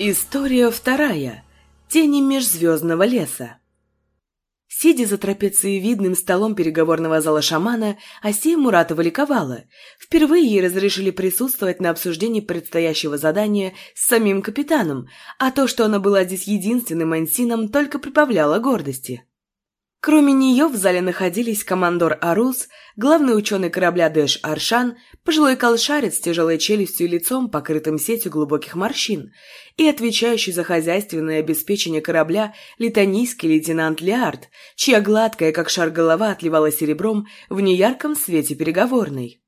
История вторая. Тени межзвездного леса. Сидя за трапециевидным столом переговорного зала шамана, Асия Муратова ликовала. Впервые ей разрешили присутствовать на обсуждении предстоящего задания с самим капитаном, а то, что она была здесь единственным ансином, только прибавляло гордости. Кроме нее в зале находились командор Арус, главный ученый корабля Дэш Аршан, пожилой колшарец с тяжелой челюстью и лицом, покрытым сетью глубоких морщин, и отвечающий за хозяйственное обеспечение корабля литанийский лейтенант Леард, чья гладкая, как шар голова, отливала серебром в неярком свете переговорной.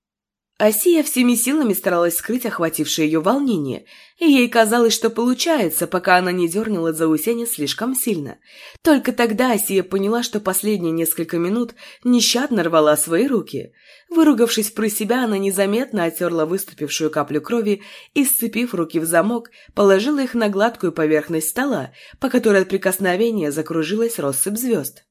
Асия всеми силами старалась скрыть охватившее ее волнение, и ей казалось, что получается, пока она не дернула за усене слишком сильно. Только тогда Асия поняла, что последние несколько минут нещадно рвала свои руки. Выругавшись про себя, она незаметно оттерла выступившую каплю крови и, сцепив руки в замок, положила их на гладкую поверхность стола, по которой от прикосновения закружилась россыпь звезд.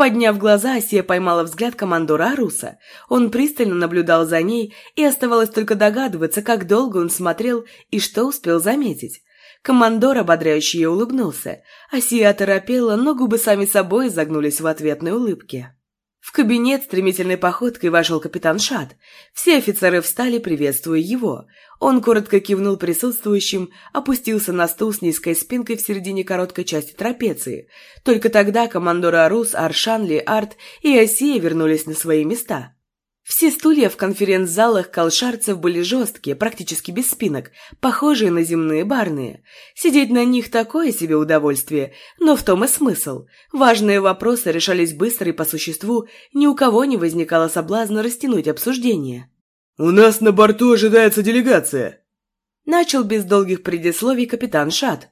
Подняв глаза, Асия поймала взгляд командора Аруса. Он пристально наблюдал за ней, и оставалось только догадываться, как долго он смотрел и что успел заметить. Командор ободряюще ей улыбнулся. Асия оторопела, но губы сами собой загнулись в ответной улыбке. В кабинет стремительной походкой вошел капитан Шат. Все офицеры встали, приветствуя его. Он коротко кивнул присутствующим, опустился на стул с низкой спинкой в середине короткой части трапеции. Только тогда командоры Арус, Аршан, Ли Арт и Осия вернулись на свои места. Все стулья в конференц-залах колшарцев были жесткие, практически без спинок, похожие на земные барные. Сидеть на них такое себе удовольствие, но в том и смысл. Важные вопросы решались быстро и по существу, ни у кого не возникало соблазна растянуть обсуждение. «У нас на борту ожидается делегация», — начал без долгих предисловий капитан Шат.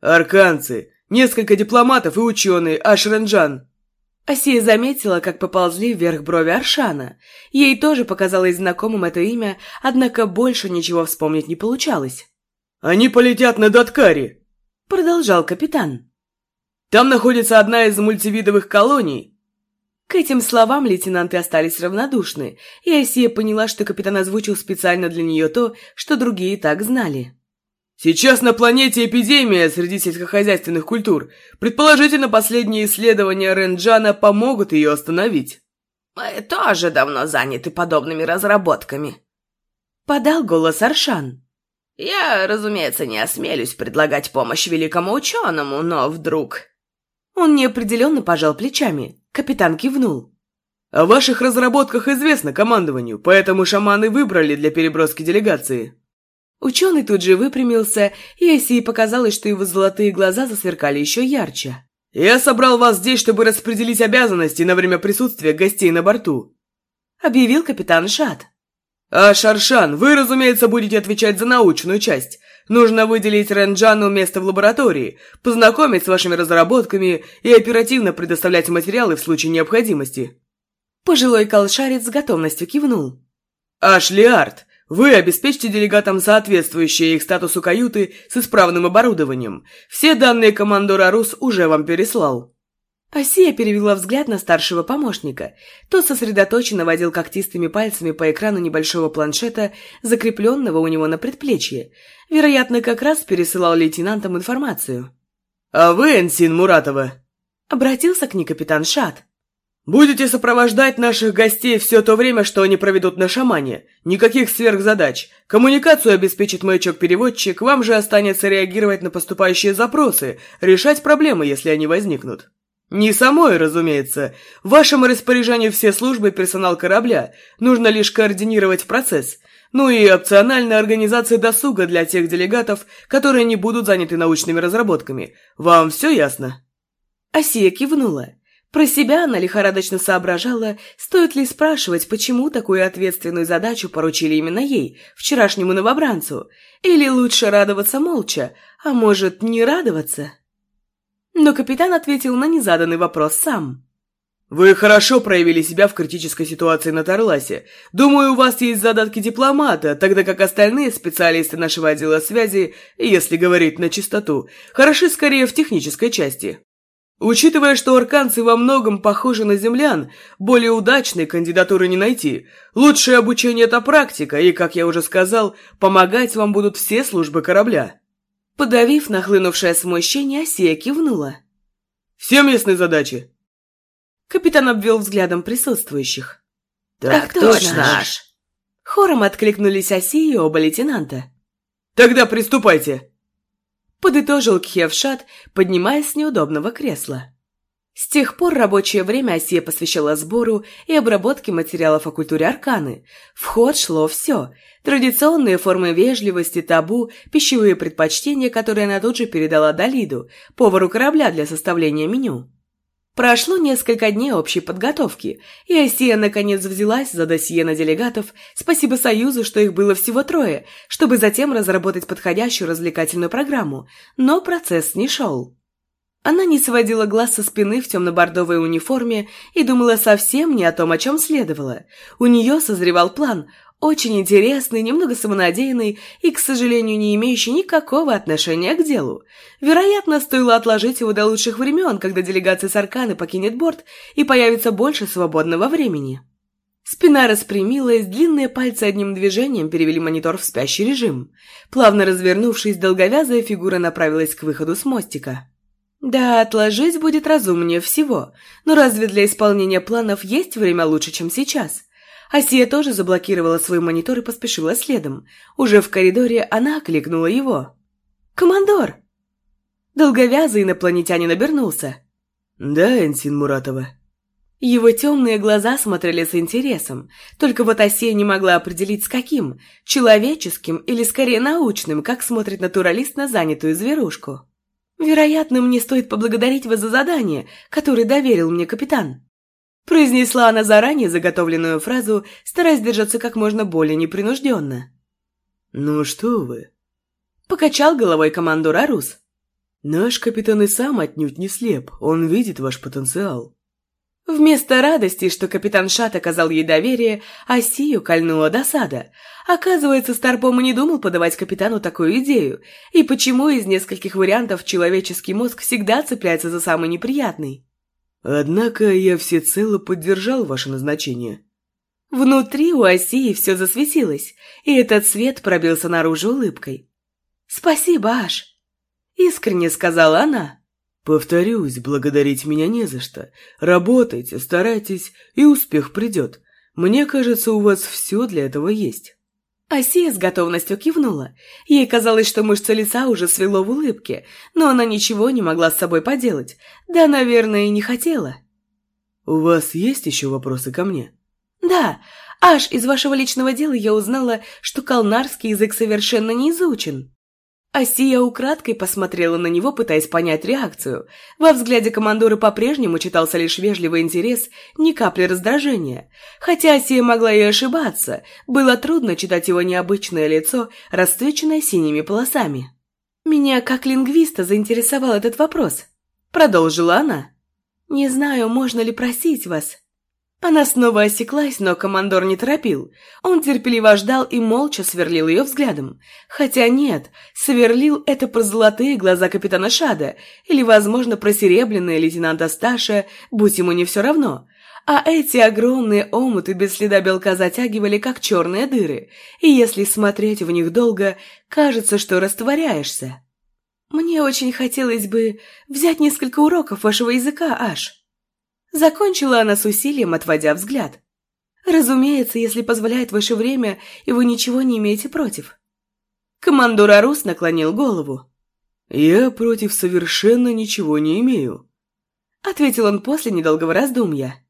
«Арканцы, несколько дипломатов и ученые, Ашранджан». Асия заметила, как поползли вверх брови Аршана. Ей тоже показалось знакомым это имя, однако больше ничего вспомнить не получалось. «Они полетят на Даткари», — продолжал капитан. «Там находится одна из мультивидовых колоний, к этим словам лейтенанты остались равнодушны, и Асия поняла, что капитан озвучил специально для нее то, что другие так знали. «Сейчас на планете эпидемия среди сельскохозяйственных культур. Предположительно, последние исследования Ренджана помогут ее остановить». «Мы тоже давно заняты подобными разработками», — подал голос Аршан. «Я, разумеется, не осмелюсь предлагать помощь великому ученому, но вдруг...» Он неопределенно пожал плечами. Капитан кивнул. «О ваших разработках известно командованию, поэтому шаманы выбрали для переброски делегации». Ученый тут же выпрямился, и Осии показалось, что его золотые глаза засверкали еще ярче. «Я собрал вас здесь, чтобы распределить обязанности на время присутствия гостей на борту», — объявил капитан Шат. «А, Шаршан, вы, разумеется, будете отвечать за научную часть. Нужно выделить Ренджану место в лаборатории, познакомить с вашими разработками и оперативно предоставлять материалы в случае необходимости». Пожилой колшарец с готовностью кивнул. «Ашли Арт, вы обеспечьте делегатам соответствующие их статусу каюты с исправным оборудованием. Все данные командор Арус уже вам переслал». Асия перевела взгляд на старшего помощника. Тот сосредоточенно водил когтистыми пальцами по экрану небольшого планшета, закрепленного у него на предплечье. Вероятно, как раз пересылал лейтенантам информацию. «А вы, Энсин Муратова?» Обратился к ней капитан Шат. «Будете сопровождать наших гостей все то время, что они проведут на шамане. Никаких сверхзадач. Коммуникацию обеспечит маячок-переводчик, вам же останется реагировать на поступающие запросы, решать проблемы, если они возникнут». «Не самой, разумеется. В вашем распоряжении все службы и персонал корабля. Нужно лишь координировать процесс. Ну и опциональная организация досуга для тех делегатов, которые не будут заняты научными разработками. Вам все ясно?» Асия кивнула. Про себя она лихорадочно соображала, стоит ли спрашивать, почему такую ответственную задачу поручили именно ей, вчерашнему новобранцу, или лучше радоваться молча, а может, не радоваться? Но капитан ответил на незаданный вопрос сам. «Вы хорошо проявили себя в критической ситуации на Тарласе. Думаю, у вас есть задатки дипломата, тогда как остальные специалисты нашего отдела связи, если говорить на чистоту, хороши скорее в технической части. Учитывая, что арканцы во многом похожи на землян, более удачной кандидатуры не найти. Лучшее обучение – это практика, и, как я уже сказал, помогать вам будут все службы корабля». Подавив нахлынувшее смущение, Асия кивнула. «Все местные задачи?» Капитан обвел взглядом присутствующих. «Так, так точно, наш!» Хором откликнулись Оси и оба лейтенанта. «Тогда приступайте!» Подытожил Кхевшат, поднимаясь с неудобного кресла. С тех пор рабочее время Осия посвящала сбору и обработке материалов о культуре Арканы. В ход шло все. Традиционные формы вежливости, табу, пищевые предпочтения, которые она тут же передала Далиду, повару корабля для составления меню. Прошло несколько дней общей подготовки, и Осия наконец взялась за досье на делегатов, спасибо Союзу, что их было всего трое, чтобы затем разработать подходящую развлекательную программу, но процесс не шел. Она не сводила глаз со спины в темно-бордовой униформе и думала совсем не о том, о чем следовало. У нее созревал план, очень интересный, немного самонадеянный и, к сожалению, не имеющий никакого отношения к делу. Вероятно, стоило отложить его до лучших времен, когда делегация Сарканы покинет борт и появится больше свободного времени. Спина распрямилась, длинные пальцы одним движением перевели монитор в спящий режим. Плавно развернувшись, долговязая фигура направилась к выходу с мостика. Да, отложить будет разумнее всего, но разве для исполнения планов есть время лучше, чем сейчас? Асия тоже заблокировала свой монитор и поспешила следом. Уже в коридоре она окликнула его. «Командор!» Долговязый инопланетянин обернулся. «Да, Энсин Муратова». Его темные глаза смотрели с интересом, только вот Асия не могла определить с каким, человеческим или скорее научным, как смотрит натуралист на занятую зверушку. «Вероятно, мне стоит поблагодарить вас за задание, которое доверил мне капитан». Произнесла она заранее заготовленную фразу, стараясь держаться как можно более непринужденно. «Ну что вы?» Покачал головой командор Арус. «Наш капитан и сам отнюдь не слеп, он видит ваш потенциал». Вместо радости, что капитан Шат оказал ей доверие, Асию кольнула досада. Оказывается, Старпом и не думал подавать капитану такую идею. И почему из нескольких вариантов человеческий мозг всегда цепляется за самый неприятный? Однако я всецело поддержал ваше назначение. Внутри у Осии все засветилось, и этот свет пробился наружу улыбкой. «Спасибо, Аш!» — искренне сказала она. «Повторюсь, благодарить меня не за что. Работайте, старайтесь, и успех придет. Мне кажется, у вас все для этого есть». Асия с готовностью кивнула. Ей казалось, что мышцы лица уже свело в улыбке, но она ничего не могла с собой поделать. Да, наверное, и не хотела. «У вас есть еще вопросы ко мне?» «Да. Аж из вашего личного дела я узнала, что калнарский язык совершенно не изучен». Асия украдкой посмотрела на него, пытаясь понять реакцию. Во взгляде командора по-прежнему читался лишь вежливый интерес, ни капли раздражения. Хотя Асия могла и ошибаться, было трудно читать его необычное лицо, расцвеченное синими полосами. «Меня, как лингвиста, заинтересовал этот вопрос», — продолжила она. «Не знаю, можно ли просить вас, она снова осеклась, но командор не торопил. Он терпеливо ждал и молча сверлил ее взглядом. Хотя нет, сверлил это про золотые глаза капитана Шада или, возможно, про серебряные лейтенанта Сташа, будь ему не все равно. А эти огромные омуты без следа белка затягивали, как черные дыры, и если смотреть в них долго, кажется, что растворяешься. «Мне очень хотелось бы взять несколько уроков вашего языка, Аш», Закончила она с усилием, отводя взгляд. «Разумеется, если позволяет ваше время, и вы ничего не имеете против». Командор Арус наклонил голову. «Я против совершенно ничего не имею», — ответил он после недолгого раздумья.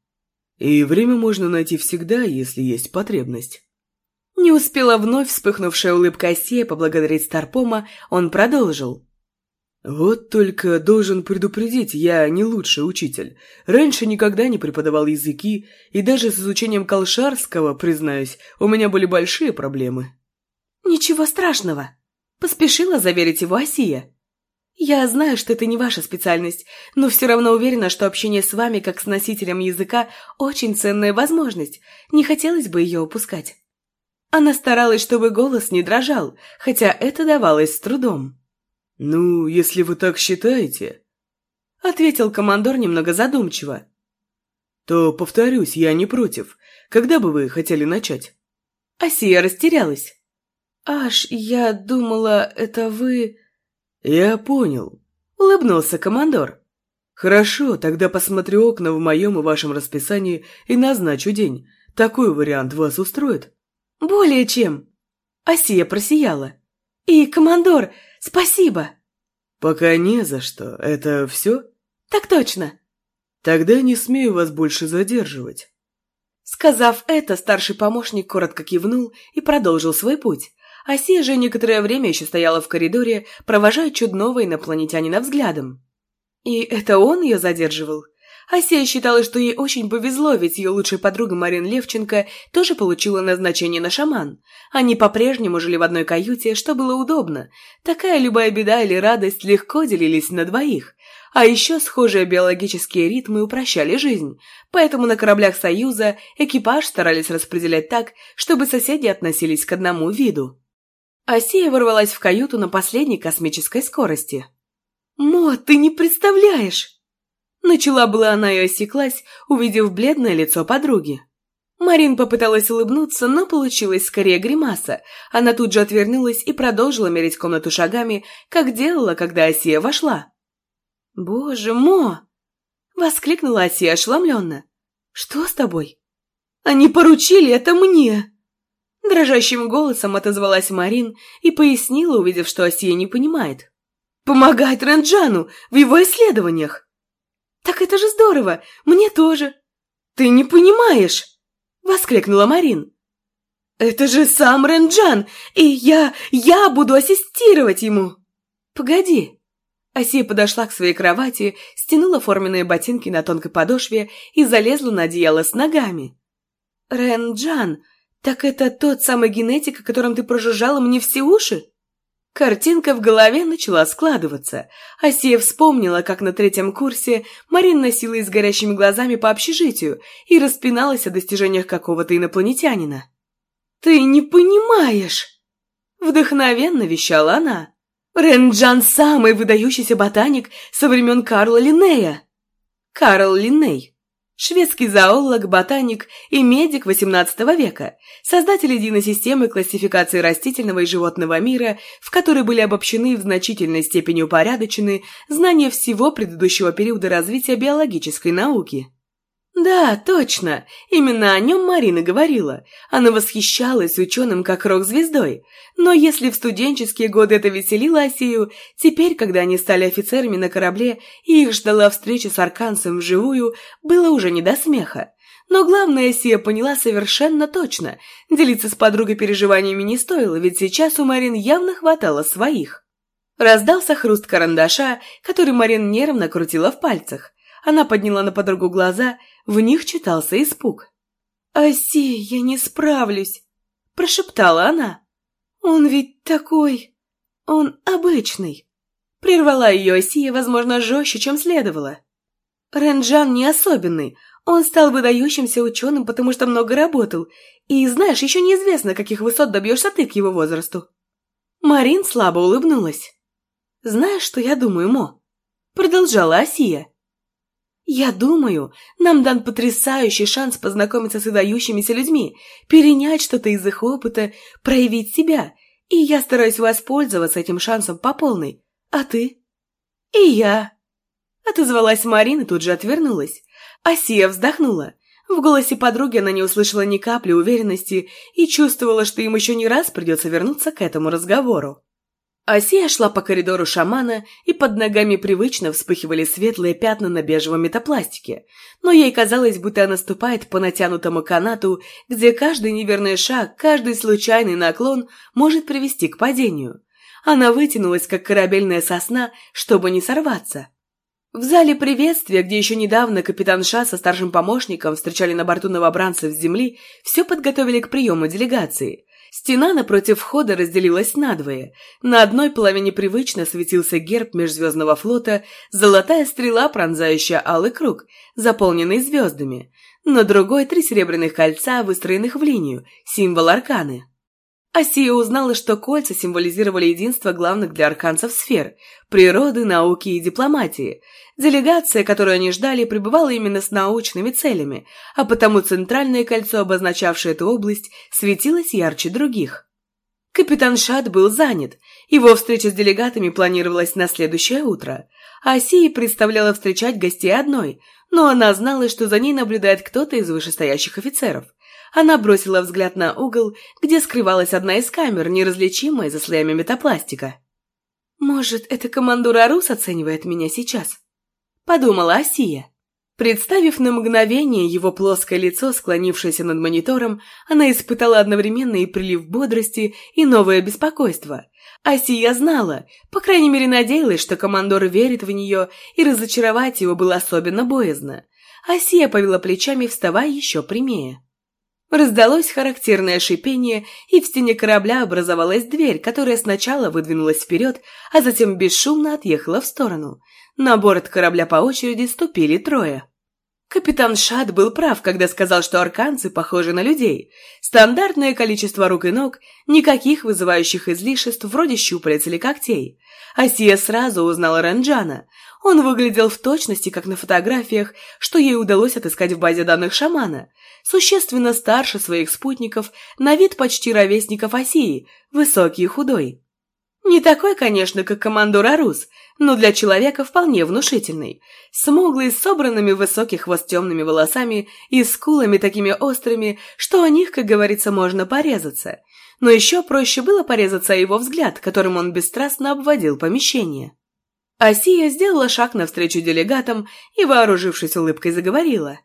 «И время можно найти всегда, если есть потребность». Не успела вновь вспыхнувшая улыбка Осея поблагодарить Старпома, он продолжил. «Вот только должен предупредить, я не лучший учитель. Раньше никогда не преподавал языки, и даже с изучением колшарского, признаюсь, у меня были большие проблемы». «Ничего страшного», — поспешила заверить его Асия. «Я знаю, что это не ваша специальность, но все равно уверена, что общение с вами, как с носителем языка, очень ценная возможность. Не хотелось бы ее упускать». Она старалась, чтобы голос не дрожал, хотя это давалось с трудом. «Ну, если вы так считаете», — ответил командор немного задумчиво, «то, повторюсь, я не против. Когда бы вы хотели начать?» Асия растерялась. «Аж, я думала, это вы...» Я понял. Улыбнулся командор. Хорошо, тогда посмотрю окна в моем и вашем расписании и назначу день. Такой вариант вас устроит? Более чем. Асия просияла. И, командор, спасибо. Пока не за что. Это все? Так точно. Тогда не смею вас больше задерживать. Сказав это, старший помощник коротко кивнул и продолжил свой путь. Асия же некоторое время еще стояла в коридоре, провожая чудного инопланетянина взглядом. И это он ее задерживал? Асия считала, что ей очень повезло, ведь ее лучшая подруга Марин Левченко тоже получила назначение на шаман. Они по-прежнему жили в одной каюте, что было удобно. Такая любая беда или радость легко делились на двоих. А еще схожие биологические ритмы упрощали жизнь, поэтому на кораблях Союза экипаж старались распределять так, чтобы соседи относились к одному виду. Асия ворвалась в каюту на последней космической скорости. «Мо, ты не представляешь!» Начала была она и осеклась, увидев бледное лицо подруги. Марин попыталась улыбнуться, но получилась скорее гримаса. Она тут же отвернулась и продолжила мерить комнату шагами, как делала, когда Асия вошла. «Боже, Мо!» — воскликнула Асия ошеломленно. «Что с тобой?» «Они поручили это мне!» Дрожащим голосом отозвалась Марин и пояснила, увидев, что Асия не понимает. «Помогать Ренджану в его исследованиях!» «Так это же здорово! Мне тоже!» «Ты не понимаешь!» — воскликнула Марин. «Это же сам Ренджан, и я... я буду ассистировать ему!» «Погоди!» Асия подошла к своей кровати, стянула форменные ботинки на тонкой подошве и залезла на одеяло с ногами. «Ренджан, так это тот самый генетик, о котором ты прожужжала мне все уши?» Картинка в голове начала складываться. Асия вспомнила, как на третьем курсе Марин носилась с горящими глазами по общежитию и распиналась о достижениях какого-то инопланетянина. «Ты не понимаешь!» Вдохновенно вещала она. «Ренджан – самый выдающийся ботаник со времен Карла Линнея!» Карл Линней Шведский зоолог, ботаник и медик XVIII века, создатель единой системы классификации растительного и животного мира, в которой были обобщены и в значительной степени упорядочены знания всего предыдущего периода развития биологической науки. Да, точно, именно о нем Марина говорила. Она восхищалась ученым как рок-звездой. Но если в студенческие годы это веселило Осию, теперь, когда они стали офицерами на корабле и их ждала встреча с Арканцем вживую, было уже не до смеха. Но главное, Сия поняла совершенно точно. Делиться с подругой переживаниями не стоило, ведь сейчас у Марин явно хватало своих. Раздался хруст карандаша, который Марин нервно крутила в пальцах. Она подняла на подругу глаза в них читался испуг. «Оси, я не справлюсь!» – прошептала она. «Он ведь такой... Он обычный!» Прервала ее Осия, возможно, жестче, чем следовало. Ренджан не особенный. Он стал выдающимся ученым, потому что много работал. И, знаешь, еще неизвестно, каких высот добьешься ты к его возрасту. Марин слабо улыбнулась. «Знаешь, что я думаю, Мо?» Продолжала Осия. Я думаю, нам дан потрясающий шанс познакомиться с выдающимися людьми, перенять что-то из их опыта, проявить себя. И я стараюсь воспользоваться этим шансом по полной. А ты? И я. Отозвалась Марина тут же отвернулась. Асия вздохнула. В голосе подруги она не услышала ни капли уверенности и чувствовала, что им еще не раз придется вернуться к этому разговору. Асия шла по коридору шамана, и под ногами привычно вспыхивали светлые пятна на бежевом метапластике, но ей казалось, будто она ступает по натянутому канату, где каждый неверный шаг, каждый случайный наклон может привести к падению. Она вытянулась, как корабельная сосна, чтобы не сорваться. В зале приветствия, где еще недавно капитан Ша со старшим помощником встречали на борту новобранцев с земли, все подготовили к приему делегации. Стена напротив входа разделилась надвое. На одной половине привычно светился герб межзвездного флота, золотая стрела, пронзающая алый круг, заполненный звездами. На другой три серебряных кольца, выстроенных в линию, символ арканы. Асия узнала, что кольца символизировали единство главных для арканцев сфер – природы, науки и дипломатии. Делегация, которую они ждали, пребывала именно с научными целями, а потому центральное кольцо, обозначавшее эту область, светилось ярче других. Капитан Шад был занят. Его встреча с делегатами планировалась на следующее утро. Асия представляла встречать гостей одной, но она знала, что за ней наблюдает кто-то из вышестоящих офицеров. Она бросила взгляд на угол, где скрывалась одна из камер, неразличимая за слоями метапластика. «Может, это командор Арус оценивает меня сейчас?» – подумала Асия. Представив на мгновение его плоское лицо, склонившееся над монитором, она испытала одновременно и прилив бодрости, и новое беспокойство. Асия знала, по крайней мере надеялась, что командор верит в нее, и разочаровать его было особенно боязно. Асия повела плечами, вставая еще прямее. Раздалось характерное шипение, и в стене корабля образовалась дверь, которая сначала выдвинулась вперед, а затем бесшумно отъехала в сторону. На борт корабля по очереди ступили трое. Капитан Шад был прав, когда сказал, что арканцы похожи на людей. Стандартное количество рук и ног, никаких вызывающих излишеств вроде щупалец или когтей. Асия сразу узнала Ранджана. Он выглядел в точности, как на фотографиях, что ей удалось отыскать в базе данных шамана. Существенно старше своих спутников, на вид почти ровесников Асии, высокий и худой. Не такой, конечно, как командор Арус, но для человека вполне внушительный. Смуглый, с собранными в высокий хвост темными волосами и скулами такими острыми, что о них, как говорится, можно порезаться. Но еще проще было порезаться его взгляд, которым он бесстрастно обводил помещение. Асия сделала шаг навстречу делегатам и, вооружившись улыбкой, заговорила.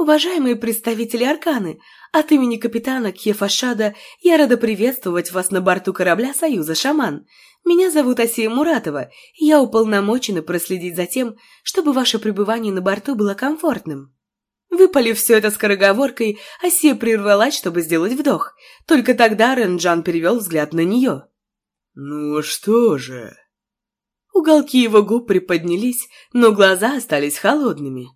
«Уважаемые представители Арканы, от имени капитана Кефашада я рада приветствовать вас на борту корабля Союза Шаман. Меня зовут Асия Муратова, и я уполномочена проследить за тем, чтобы ваше пребывание на борту было комфортным». Выпалив все это скороговоркой, Асия прервалась, чтобы сделать вдох. Только тогда Ренджан перевел взгляд на нее. «Ну что же?» Уголки его губ приподнялись, но глаза остались холодными.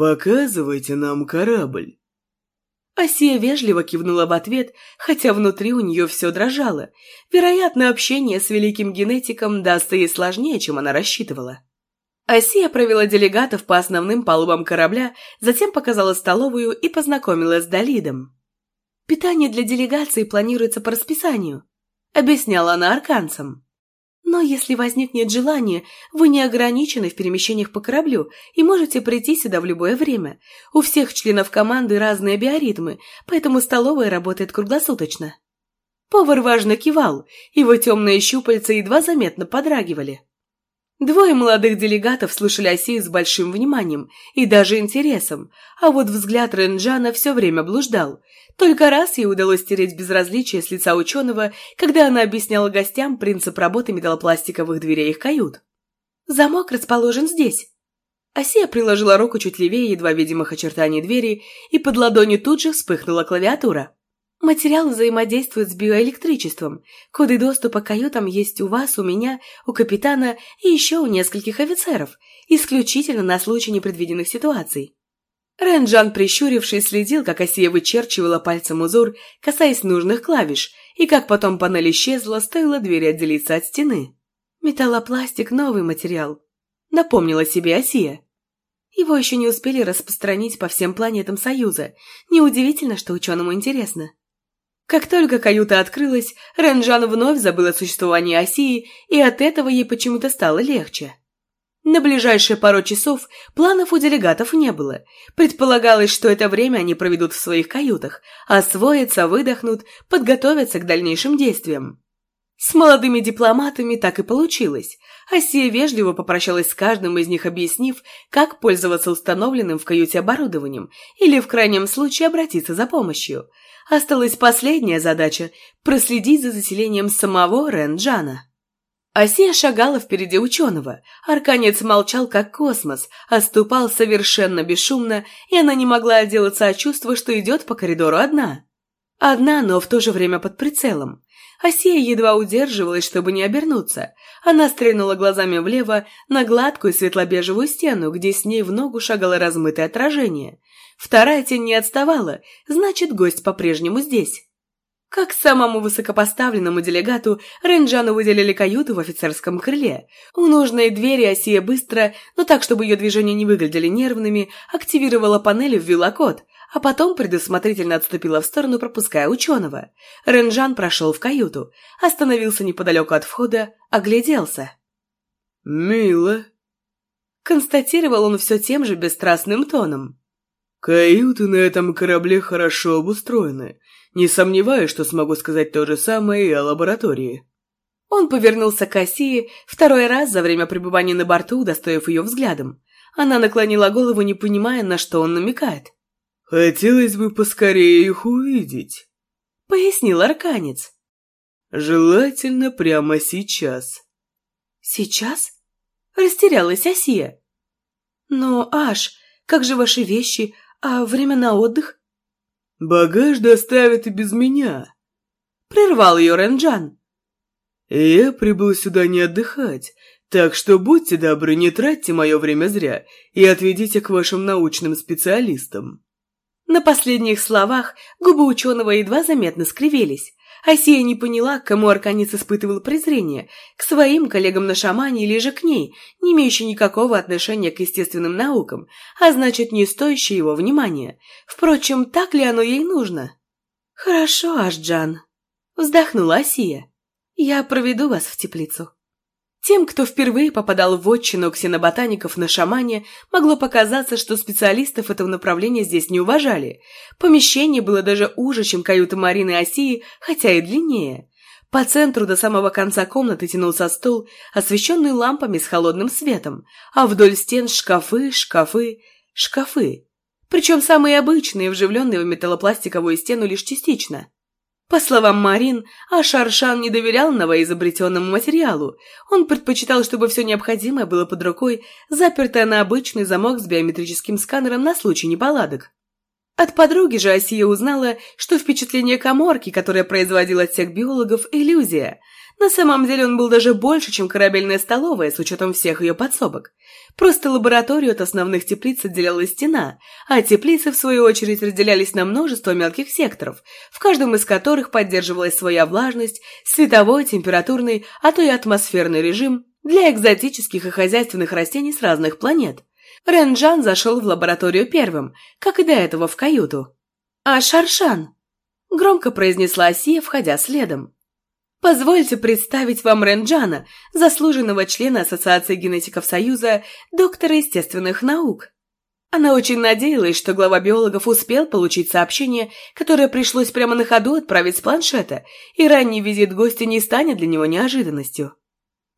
«Показывайте нам корабль». Асия вежливо кивнула в ответ, хотя внутри у нее все дрожало. Вероятно, общение с великим генетиком дастся ей сложнее, чем она рассчитывала. Асия провела делегатов по основным палубам корабля, затем показала столовую и познакомилась с Далидом. «Питание для делегации планируется по расписанию», — объясняла она арканцам. Но если возникнет желание, вы не ограничены в перемещениях по кораблю и можете прийти сюда в любое время. У всех членов команды разные биоритмы, поэтому столовая работает круглосуточно. Повар важно кивал, его темные щупальца едва заметно подрагивали. Двое молодых делегатов слушали Осею с большим вниманием и даже интересом, а вот взгляд Ренджана все время блуждал. Только раз ей удалось стереть безразличие с лица ученого, когда она объясняла гостям принцип работы металлопластиковых дверей их кают. «Замок расположен здесь». Осия приложила руку чуть левее едва видимых очертаний двери, и под ладонью тут же вспыхнула клавиатура. Материал взаимодействует с биоэлектричеством. Коды доступа к каютам есть у вас, у меня, у капитана и еще у нескольких офицеров, исключительно на случай непредвиденных ситуаций. Ренджан, прищурившись, следил, как Осия вычерчивала пальцем узор, касаясь нужных клавиш, и как потом панель исчезла, стоило двери отделиться от стены. Металлопластик – новый материал. Напомнила себе Осия. Его еще не успели распространить по всем планетам Союза. Неудивительно, что ученому интересно. Как только каюта открылась, Ренжан вновь забыл о существовании Осии, и от этого ей почему-то стало легче. На ближайшие пару часов планов у делегатов не было. Предполагалось, что это время они проведут в своих каютах, освоятся, выдохнут, подготовятся к дальнейшим действиям. С молодыми дипломатами так и получилось. Асия вежливо попрощалась с каждым из них, объяснив, как пользоваться установленным в каюте оборудованием или, в крайнем случае, обратиться за помощью – Осталась последняя задача – проследить за заселением самого Ренджана. Асия шагала впереди ученого. Арканец молчал, как космос, оступал совершенно бесшумно, и она не могла отделаться от чувства, что идет по коридору одна. Одна, но в то же время под прицелом. Асия едва удерживалась, чтобы не обернуться. Она стрельнула глазами влево на гладкую светло-бежевую стену, где с ней в ногу шагало размытое отражение. Вторая тень не отставала, значит, гость по-прежнему здесь. Как самому высокопоставленному делегату, Ренджану выделили каюту в офицерском крыле. У нужной двери Осия быстро, но так, чтобы ее движения не выглядели нервными, активировала панель и ввела код, а потом предусмотрительно отступила в сторону, пропуская ученого. Ренжан прошел в каюту, остановился неподалеку от входа, огляделся. «Мило», — констатировал он все тем же бесстрастным тоном. «Каюты на этом корабле хорошо обустроены. Не сомневаюсь, что смогу сказать то же самое и о лаборатории». Он повернулся к Осии второй раз за время пребывания на борту, удостоив ее взглядом. Она наклонила голову, не понимая, на что он намекает. «Хотелось бы поскорее их увидеть», — пояснил арканец. «Желательно прямо сейчас». «Сейчас?» — растерялась Осия. «Но, Аш, как же ваши вещи, а время на отдых?» «Багаж доставят и без меня», — прервал ее Ренджан. «Я прибыл сюда не отдыхать, так что будьте добры, не тратьте мое время зря и отведите к вашим научным специалистам». На последних словах губы ученого едва заметно скривились. Асия не поняла, к кому Арканец испытывал презрение, к своим коллегам на шамане или же к ней, не имеющей никакого отношения к естественным наукам, а значит, не стоящей его внимания. Впрочем, так ли оно ей нужно? «Хорошо, Ашджан», — вздохнула Асия. «Я проведу вас в теплицу». Тем, кто впервые попадал в отчину ксеноботаников на шамане, могло показаться, что специалистов этого направления здесь не уважали. Помещение было даже уже, чем каюта Марины Осии, хотя и длиннее. По центру до самого конца комнаты тянулся стол, освещенный лампами с холодным светом, а вдоль стен шкафы, шкафы, шкафы. Причем самые обычные, вживленные в металлопластиковую стену лишь частично. По словам Марин, Ашаршан не доверял новоизобретенному материалу. Он предпочитал, чтобы все необходимое было под рукой, запертое на обычный замок с биометрическим сканером на случай неполадок. От подруги же Асия узнала, что впечатление коморки, которое производил отсек биологов, иллюзия – на самом деле он был даже больше, чем корабельная столовая, с учетом всех ее подсобок. Просто лабораторию от основных теплиц отделяла стена, а теплицы, в свою очередь, разделялись на множество мелких секторов, в каждом из которых поддерживалась своя влажность, световой, температурный, а то и атмосферный режим для экзотических и хозяйственных растений с разных планет. Ренджан зашел в лабораторию первым, как и до этого в каюту. «А Шаршан?» – громко произнесла Асия, входя следом. Позвольте представить вам Ренджана, заслуженного члена Ассоциации генетиков Союза, доктора естественных наук. Она очень надеялась, что глава биологов успел получить сообщение, которое пришлось прямо на ходу отправить с планшета, и ранний визит гостя не станет для него неожиданностью.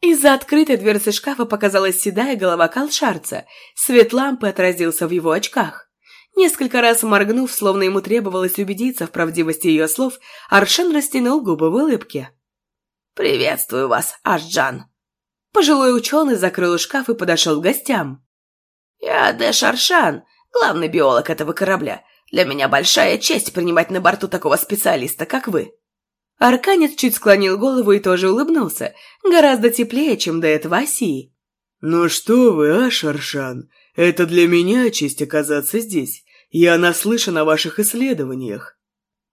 Из-за открытой дверцы шкафа показалась седая голова колшарца, свет лампы отразился в его очках. Несколько раз моргнув, словно ему требовалось убедиться в правдивости ее слов, Аршен растянул губы в улыбке. «Приветствую вас, Ашджан!» Пожилой ученый закрыл шкаф и подошел к гостям. «Я Дэш Аршан, главный биолог этого корабля. Для меня большая честь принимать на борту такого специалиста, как вы». Арканец чуть склонил голову и тоже улыбнулся, гораздо теплее, чем до этого Осии. «Ну что вы, Аш Аршан, это для меня честь оказаться здесь. Я наслышан о ваших исследованиях».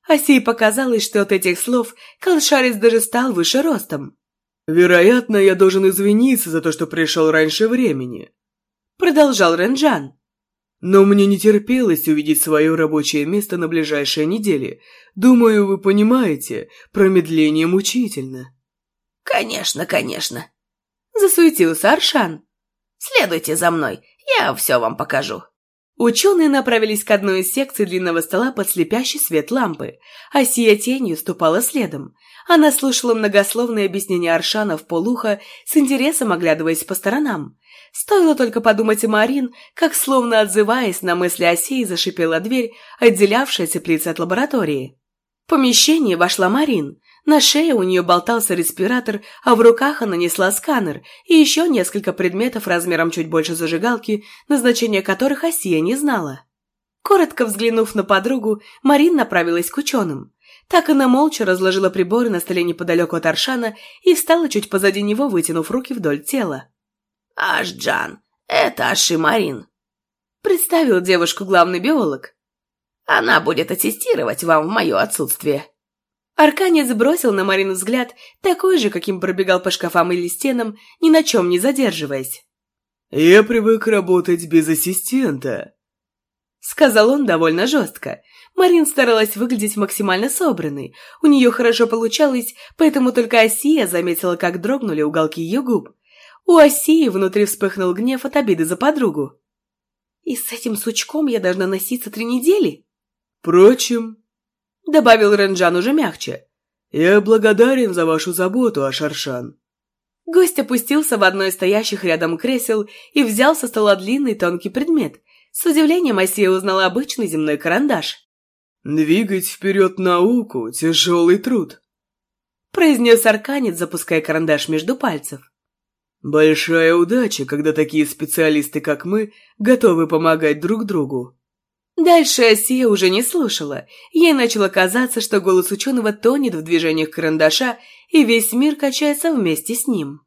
Асии показалось, что от этих слов Калшарис даже стал выше ростом. «Вероятно, я должен извиниться за то, что пришел раньше времени», — продолжал Ренджан. «Но мне не терпелось увидеть свое рабочее место на ближайшие недели. Думаю, вы понимаете, промедление мучительно». «Конечно, конечно», — засуетился Аршан. «Следуйте за мной, я все вам покажу». Ученые направились к одной из секций длинного стола под слепящий свет лампы, а сия тенью ступала следом. Она слушала многословные объяснения Аршана в полухо, с интересом оглядываясь по сторонам. Стоило только подумать о Марин, как, словно отзываясь на мысли Осии, зашипела дверь, отделявшая теплицы от лаборатории. В помещение вошла Марин. На шее у нее болтался респиратор, а в руках она несла сканер и еще несколько предметов размером чуть больше зажигалки, назначение которых Осия не знала. Коротко взглянув на подругу, Марин направилась к ученым. Так она молча разложила приборы на столе неподалеку от Аршана и встала чуть позади него, вытянув руки вдоль тела. «Аш, Джан, это Аши Марин», — представил девушку главный биолог. «Она будет аттестировать вам в мое отсутствие». Арканец бросил на Марину взгляд, такой же, каким пробегал по шкафам или стенам, ни на чем не задерживаясь. «Я привык работать без ассистента». Сказал он довольно жестко. Марин старалась выглядеть максимально собранной. У нее хорошо получалось, поэтому только Осия заметила, как дрогнули уголки ее губ. У Осии внутри вспыхнул гнев от обиды за подругу. «И с этим сучком я должна носиться три недели?» «Впрочем», — добавил Ренджан уже мягче, — «я благодарен за вашу заботу, Ашаршан». Гость опустился в одно из стоящих рядом кресел и взял со стола длинный тонкий предмет. С удивлением Осия узнала обычный земной карандаш. «Двигать вперед науку – тяжелый труд», – произнес арканец, запуская карандаш между пальцев. «Большая удача, когда такие специалисты, как мы, готовы помогать друг другу». Дальше Осия уже не слушала. Ей начало казаться, что голос ученого тонет в движениях карандаша, и весь мир качается вместе с ним.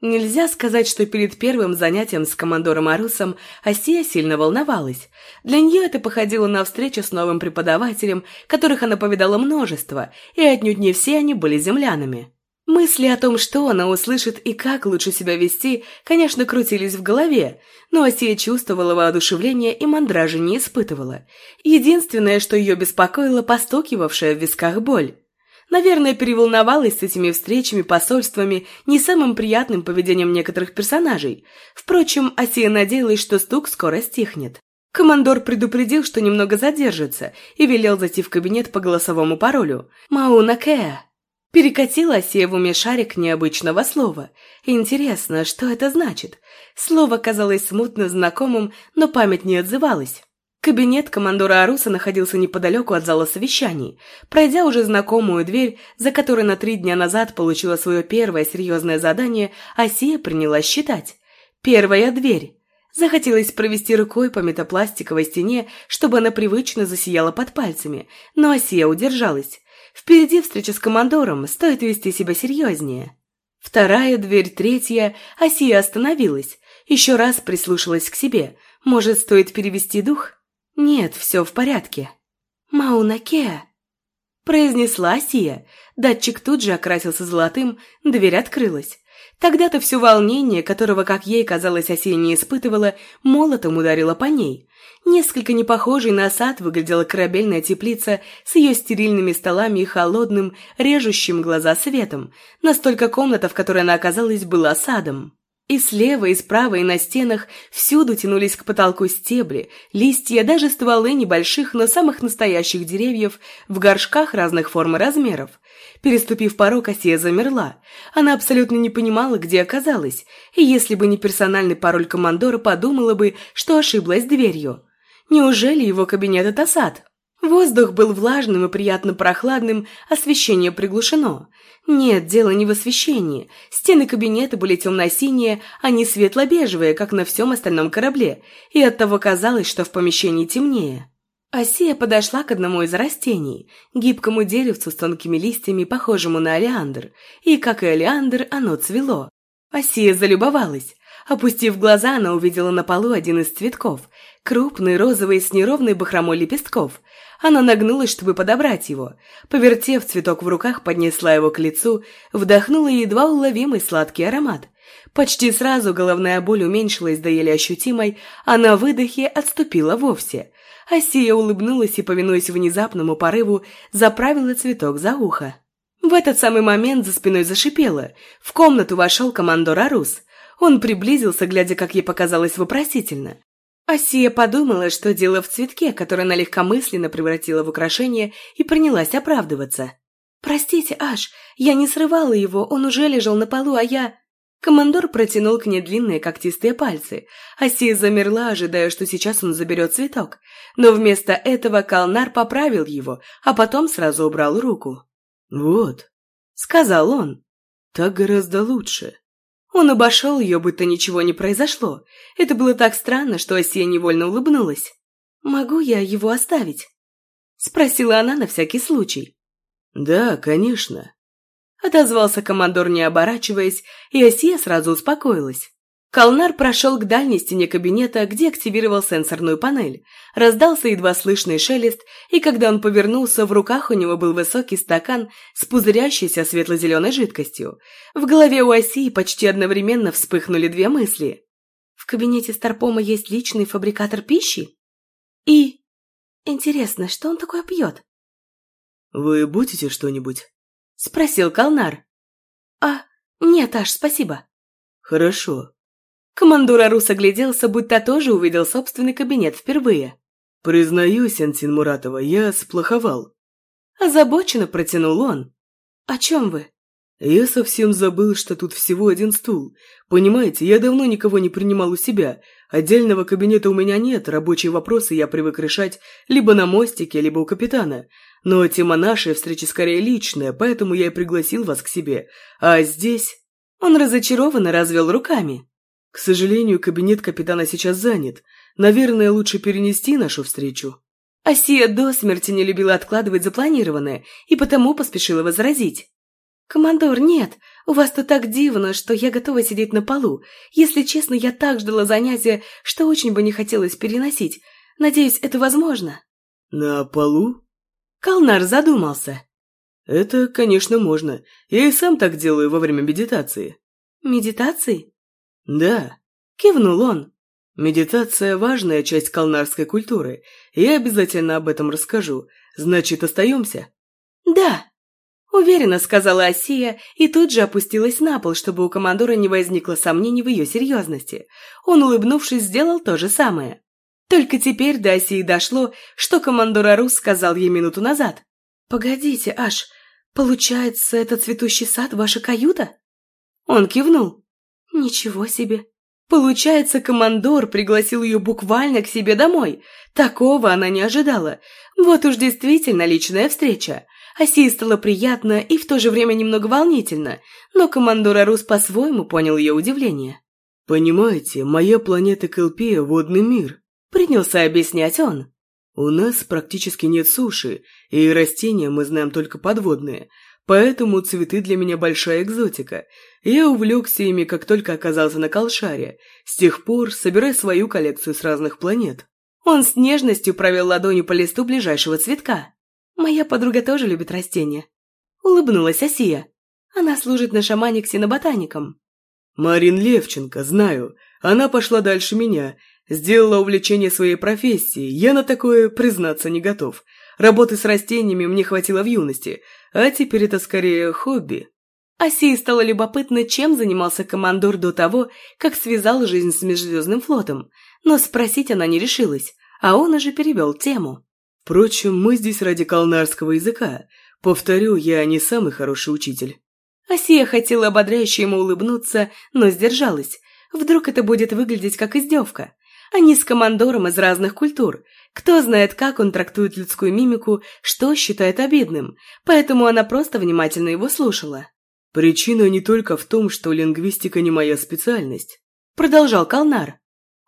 Нельзя сказать, что перед первым занятием с командором Арусом Осия сильно волновалась. Для нее это походило на встречу с новым преподавателем, которых она повидала множество, и отнюдь не все они были землянами. Мысли о том, что она услышит и как лучше себя вести, конечно, крутились в голове, но Осия чувствовала воодушевление и мандража не испытывала. Единственное, что ее беспокоило, постукивавшая в висках боль. Наверное, переволновалась с этими встречами, посольствами, не самым приятным поведением некоторых персонажей. Впрочем, Осия надеялась, что стук скоро стихнет. Командор предупредил, что немного задержится, и велел зайти в кабинет по голосовому паролю. «Мауна Кэа». В уме шарик необычного слова. Интересно, что это значит? Слово казалось смутно знакомым, но память не отзывалась. Кабинет командора Аруса находился неподалеку от зала совещаний. Пройдя уже знакомую дверь, за которой на три дня назад получила свое первое серьезное задание, Осия принялась считать. Первая дверь. Захотелось провести рукой по метапластиковой стене, чтобы она привычно засияла под пальцами, но Осия удержалась. Впереди встреча с командором, стоит вести себя серьезнее. Вторая дверь, третья, Асия остановилась. Еще раз прислушалась к себе. Может, стоит перевести дух? Нет, все в порядке. «Маунакеа», – произнесла Асия. Датчик тут же окрасился золотым, дверь открылась. Тогда-то все волнение, которого, как ей казалось, Асия не испытывала, молотом ударило по ней. Несколько непохожей на сад выглядела корабельная теплица с ее стерильными столами и холодным, режущим глаза светом. Настолько комната, в которой она оказалась, была садом. И слева, и справа, и на стенах всюду тянулись к потолку стебли, листья, даже стволы небольших, но самых настоящих деревьев в горшках разных форм и размеров. Переступив порог, Осия замерла. Она абсолютно не понимала, где оказалась, и если бы не персональный пароль командора, подумала бы, что ошиблась дверью. Неужели его кабинет – это сад? Воздух был влажным и приятно прохладным, освещение приглушено. Нет, дело не в освещении. Стены кабинета были темно-синие, а не светло-бежевые, как на всем остальном корабле, и оттого казалось, что в помещении темнее. Асия подошла к одному из растений, гибкому деревцу с тонкими листьями, похожему на олеандр, и, как и олеандр, оно цвело. Асия залюбовалась. Опустив глаза, она увидела на полу один из цветков, крупный, розовый, с неровной бахромой лепестков. Она нагнулась, чтобы подобрать его. Повертев цветок в руках, поднесла его к лицу, вдохнула едва уловимый сладкий аромат. Почти сразу головная боль уменьшилась до еле ощутимой, а на выдохе отступила вовсе. Асия улыбнулась и, повинуясь внезапному порыву, заправила цветок за ухо. В этот самый момент за спиной зашипело. В комнату вошел командор Арус. Он приблизился, глядя, как ей показалось, вопросительно. Асия подумала, что дело в цветке, который она легкомысленно превратила в украшение и принялась оправдываться. «Простите, Аш, я не срывала его, он уже лежал на полу, а я...» Командор протянул к ней длинные когтистые пальцы. Асия замерла, ожидая, что сейчас он заберет цветок. Но вместо этого Калнар поправил его, а потом сразу убрал руку. «Вот», — сказал он, — «так гораздо лучше». Он обошел ее, будто ничего не произошло. Это было так странно, что Осия невольно улыбнулась. «Могу я его оставить?» Спросила она на всякий случай. «Да, конечно», — отозвался командор, не оборачиваясь, и Осия сразу успокоилась. Калнар прошел к дальней стене кабинета, где активировал сенсорную панель. Раздался едва слышный шелест, и когда он повернулся, в руках у него был высокий стакан с пузырящейся светло-зеленой жидкостью. В голове у Осии почти одновременно вспыхнули две мысли. «В кабинете Старпома есть личный фабрикатор пищи?» И... Интересно, что он такое пьет? «Вы будете что-нибудь?» — спросил Калнар. «А, нет, Аш, спасибо». «Хорошо». Командор Арус огляделся, будто тоже увидел собственный кабинет впервые. «Признаюсь, Антин Муратова, я сплоховал». Озабоченно протянул он. «О чем вы?» «Я совсем забыл, что тут всего один стул. Понимаете, я давно никого не принимал у себя. Отдельного кабинета у меня нет, рабочие вопросы я привык решать либо на мостике, либо у капитана. Но тема нашей встречи скорее личная, поэтому я и пригласил вас к себе. А здесь...» Он разочарованно развел руками. «К сожалению, кабинет капитана сейчас занят. Наверное, лучше перенести нашу встречу». Асия до смерти не любила откладывать запланированное и потому поспешила возразить. «Командор, нет, у вас тут так дивно, что я готова сидеть на полу. Если честно, я так ждала занятия, что очень бы не хотелось переносить. Надеюсь, это возможно». «На полу?» Калнар задумался. «Это, конечно, можно. Я и сам так делаю во время медитации». «Медитации?» «Да», — кивнул он. «Медитация – важная часть калнарской культуры. Я обязательно об этом расскажу. Значит, остаемся?» «Да», – уверенно сказала Асия и тут же опустилась на пол, чтобы у командора не возникло сомнений в ее серьезности. Он, улыбнувшись, сделал то же самое. Только теперь до Осии дошло, что командор Арус сказал ей минуту назад. «Погодите, Аш, получается, это цветущий сад ваша каюта?» Он кивнул. «Ничего себе! Получается, командор пригласил ее буквально к себе домой. Такого она не ожидала. Вот уж действительно личная встреча. Осии стало приятно и в то же время немного волнительно, но командор Арус по-своему понял ее удивление. «Понимаете, моя планета Кэлпия – водный мир. Принялся объяснять он. «У нас практически нет суши, и растения мы знаем только подводные, поэтому цветы для меня большая экзотика. Я увлекся ими, как только оказался на Колшаре, с тех пор собирая свою коллекцию с разных планет». Он с нежностью провел ладонью по листу ближайшего цветка. «Моя подруга тоже любит растения». Улыбнулась Осия. Она служит на шамане ксеноботаником. «Марин Левченко, знаю. Она пошла дальше меня Сделала увлечение своей профессией, я на такое признаться не готов. Работы с растениями мне хватило в юности, а теперь это скорее хобби. Асии стало любопытно, чем занимался командор до того, как связал жизнь с Межзвездным флотом, но спросить она не решилась, а он уже перевел тему. Впрочем, мы здесь ради калнарского языка. Повторю, я не самый хороший учитель. Асия хотела ободряюще ему улыбнуться, но сдержалась. Вдруг это будет выглядеть как издевка. Они с командором из разных культур. Кто знает, как он трактует людскую мимику, что считает обидным. Поэтому она просто внимательно его слушала. «Причина не только в том, что лингвистика не моя специальность», — продолжал Калнар.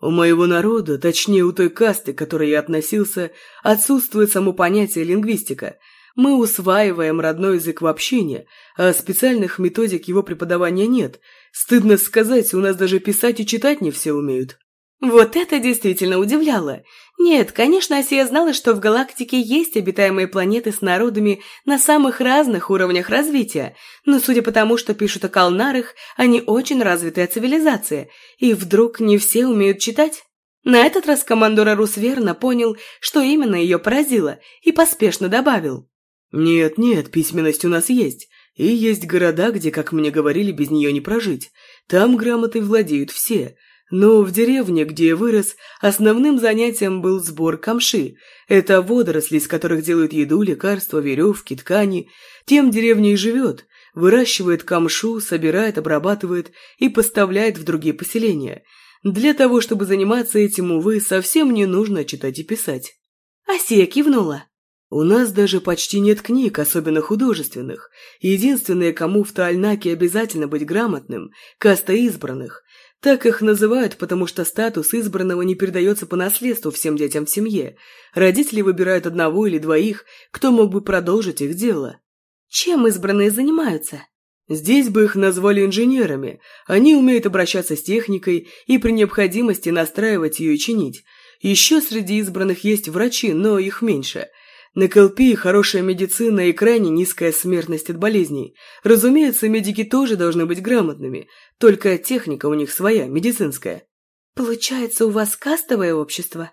«У моего народа, точнее у той касты, к которой я относился, отсутствует само понятие лингвистика. Мы усваиваем родной язык в общине, а специальных методик его преподавания нет. Стыдно сказать, у нас даже писать и читать не все умеют». Вот это действительно удивляло. Нет, конечно, Асия знала, что в галактике есть обитаемые планеты с народами на самых разных уровнях развития, но судя по тому, что пишут о Калнарах, они очень развитая цивилизация, и вдруг не все умеют читать? На этот раз командор Рус верно понял, что именно ее поразило, и поспешно добавил. «Нет, нет, письменность у нас есть, и есть города, где, как мне говорили, без нее не прожить. Там грамотой владеют все». Но в деревне, где я вырос, основным занятием был сбор камши. Это водоросли, из которых делают еду, лекарства, веревки, ткани. Тем деревня и живет. Выращивает камшу, собирает, обрабатывает и поставляет в другие поселения. Для того, чтобы заниматься этим, увы, совсем не нужно читать и писать. Асия кивнула. У нас даже почти нет книг, особенно художественных. Единственное, кому в Таальнаке обязательно быть грамотным – каста избранных. Так их называют, потому что статус избранного не передается по наследству всем детям в семье. Родители выбирают одного или двоих, кто мог бы продолжить их дело. Чем избранные занимаются? Здесь бы их назвали инженерами. Они умеют обращаться с техникой и при необходимости настраивать ее и чинить. Еще среди избранных есть врачи, но их меньше – на Кэлпи хорошая медицина и крайне низкая смертность от болезней. Разумеется, медики тоже должны быть грамотными, только техника у них своя, медицинская. Получается, у вас кастовое общество?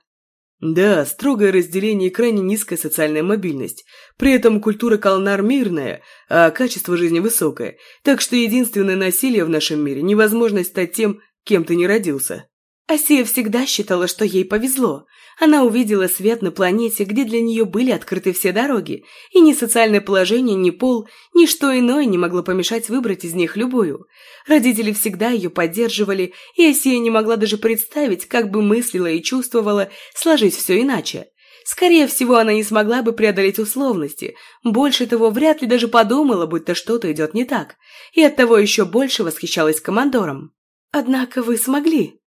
Да, строгое разделение и крайне низкая социальная мобильность. При этом культура Калнар мирная, а качество жизни высокое. Так что единственное насилие в нашем мире – невозможность стать тем, кем ты не родился. Асия всегда считала, что ей повезло. Она увидела свет на планете, где для нее были открыты все дороги, и ни социальное положение, ни пол, ни что иное не могло помешать выбрать из них любую. Родители всегда ее поддерживали, и Асия не могла даже представить, как бы мыслила и чувствовала сложить все иначе. Скорее всего, она не смогла бы преодолеть условности, больше того, вряд ли даже подумала, будто что-то идет не так, и оттого еще больше восхищалась командором. «Однако вы смогли»,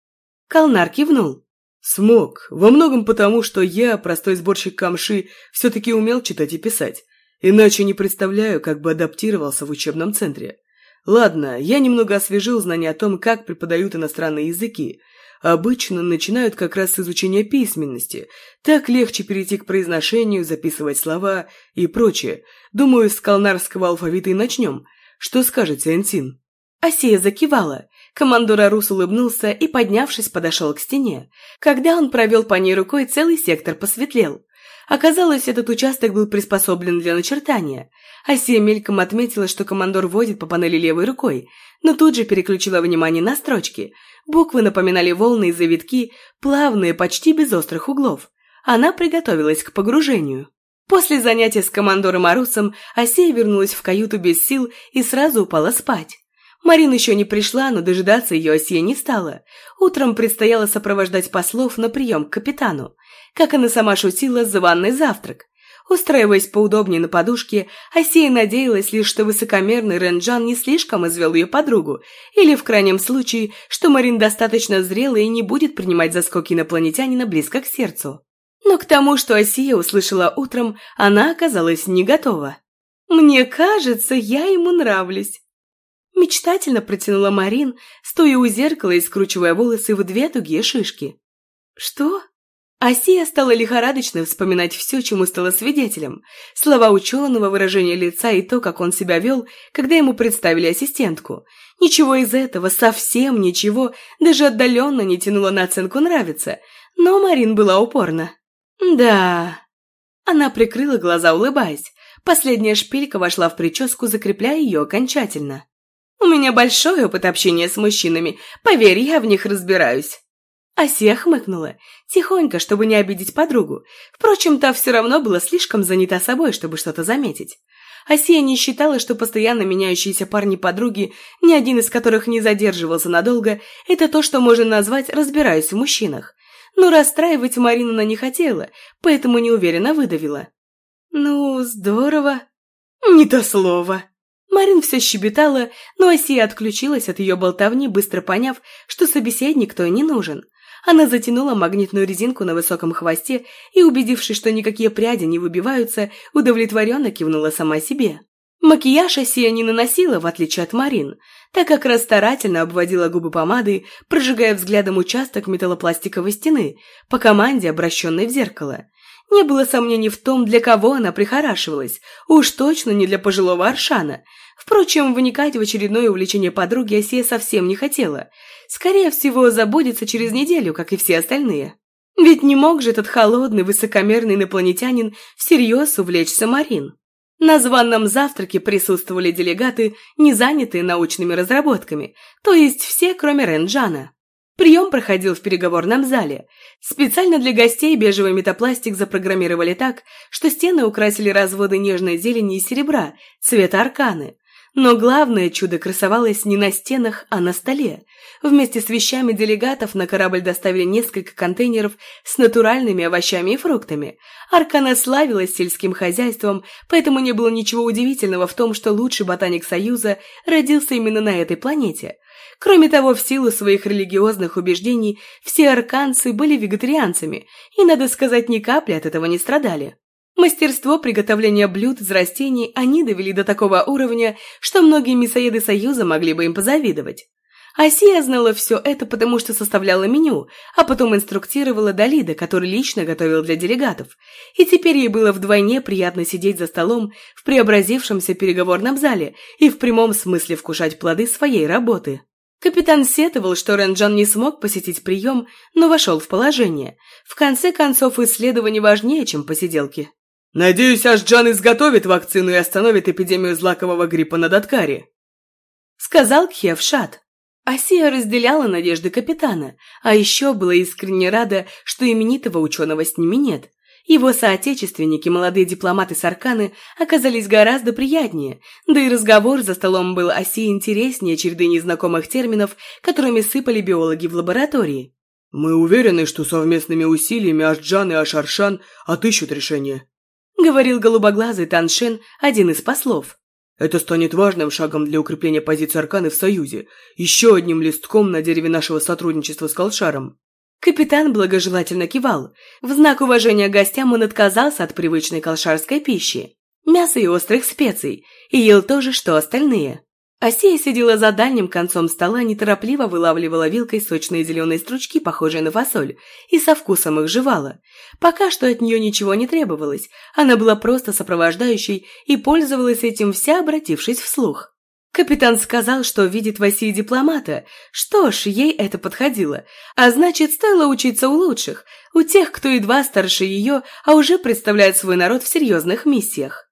Калнар кивнул. «Смог. Во многом потому, что я, простой сборщик камши, все-таки умел читать и писать. Иначе не представляю, как бы адаптировался в учебном центре. Ладно, я немного освежил знания о том, как преподают иностранные языки. Обычно начинают как раз с изучения письменности. Так легче перейти к произношению, записывать слова и прочее. Думаю, с калнарского алфавита и начнем. Что скажете, Антин?» Асия закивала. Командор Арус улыбнулся и, поднявшись, подошел к стене. Когда он провел по ней рукой, целый сектор посветлел. Оказалось, этот участок был приспособлен для начертания. Асия мельком отметила, что командор водит по панели левой рукой, но тут же переключила внимание на строчки. Буквы напоминали волны и завитки, плавные, почти без острых углов. Она приготовилась к погружению. После занятия с командором Арусом Асия вернулась в каюту без сил и сразу упала спать. Марин еще не пришла, но дожидаться ее Осия не стала. Утром предстояло сопровождать послов на прием к капитану. Как она сама шутила, за ванный завтрак. Устраиваясь поудобнее на подушке, Осия надеялась лишь, что высокомерный Ренджан не слишком извел ее подругу, или, в крайнем случае, что Марин достаточно зрела и не будет принимать заскоки инопланетянина близко к сердцу. Но к тому, что Осия услышала утром, она оказалась не готова. «Мне кажется, я ему нравлюсь», Мечтательно протянула Марин, стоя у зеркала и скручивая волосы в две тугие шишки. «Что?» Асия стала лихорадочно вспоминать все, чему стала свидетелем. Слова ученого, выражение лица и то, как он себя вел, когда ему представили ассистентку. Ничего из этого, совсем ничего, даже отдаленно не тянуло на оценку «нравится». Но Марин была упорна. «Да...» Она прикрыла глаза, улыбаясь. Последняя шпилька вошла в прическу, закрепляя ее окончательно. У меня большой опыт общения с мужчинами, поверь, я в них разбираюсь». Асия хмыкнула, тихонько, чтобы не обидеть подругу. Впрочем, та все равно была слишком занята собой, чтобы что-то заметить. Асия не считала, что постоянно меняющиеся парни-подруги, ни один из которых не задерживался надолго, это то, что можно назвать «разбираюсь в мужчинах». Но расстраивать Марину она не хотела, поэтому неуверенно выдавила. «Ну, здорово». «Не то слово», Марин все щебетала, но Асия отключилась от ее болтовни, быстро поняв, что собеседник то и не нужен. Она затянула магнитную резинку на высоком хвосте и, убедившись, что никакие пряди не выбиваются, удовлетворенно кивнула сама себе. Макияж Асия не наносила, в отличие от Марин, так как раз обводила губы помадой, прожигая взглядом участок металлопластиковой стены, по команде, обращенной в зеркало. Не было сомнений в том, для кого она прихорашивалась, уж точно не для пожилого Аршана. Впрочем, вникать в очередное увлечение подруги Асия совсем не хотела. Скорее всего, забудется через неделю, как и все остальные. Ведь не мог же этот холодный, высокомерный инопланетянин всерьез увлечься Марин. На званном завтраке присутствовали делегаты, не занятые научными разработками, то есть все, кроме Ренджана. Прием проходил в переговорном зале. Специально для гостей бежевый метапластик запрограммировали так, что стены украсили разводы нежной зелени и серебра, цвета арканы. Но главное чудо красовалось не на стенах, а на столе. Вместе с вещами делегатов на корабль доставили несколько контейнеров с натуральными овощами и фруктами. Аркана славилась сельским хозяйством, поэтому не было ничего удивительного в том, что лучший ботаник Союза родился именно на этой планете. Кроме того, в силу своих религиозных убеждений, все арканцы были вегетарианцами, и, надо сказать, ни капли от этого не страдали. Мастерство приготовления блюд из растений они довели до такого уровня, что многие мясоеды Союза могли бы им позавидовать. Асия знала все это, потому что составляла меню, а потом инструктировала Далида, который лично готовил для делегатов. И теперь ей было вдвойне приятно сидеть за столом в преобразившемся переговорном зале и в прямом смысле вкушать плоды своей работы. Капитан сетовал, что Ренджан не смог посетить прием, но вошел в положение. В конце концов, исследование важнее, чем посиделки. «Надеюсь, Ашджан изготовит вакцину и остановит эпидемию злакового гриппа на Даткаре», — сказал Кхевшат. Асия разделяла надежды капитана, а еще была искренне рада, что именитого ученого с ними нет. Его соотечественники, молодые дипломаты Сарканы, оказались гораздо приятнее, да и разговор за столом был Асии интереснее череды незнакомых терминов, которыми сыпали биологи в лаборатории. «Мы уверены, что совместными усилиями Ашджан и Ашаршан отыщут решение», — говорил голубоглазый Таншен, один из послов. Это станет важным шагом для укрепления позиций Арканы в Союзе, еще одним листком на дереве нашего сотрудничества с Колшаром. Капитан благожелательно кивал. В знак уважения гостям он отказался от привычной колшарской пищи, мяса и острых специй, и ел то же, что остальные. Асия сидела за дальним концом стола, неторопливо вылавливала вилкой сочные зеленые стручки, похожие на фасоль, и со вкусом их жевала. Пока что от нее ничего не требовалось, она была просто сопровождающей и пользовалась этим вся, обратившись вслух. Капитан сказал, что видит в Асии дипломата. Что ж, ей это подходило. А значит, стоило учиться у лучших, у тех, кто едва старше ее, а уже представляет свой народ в серьезных миссиях.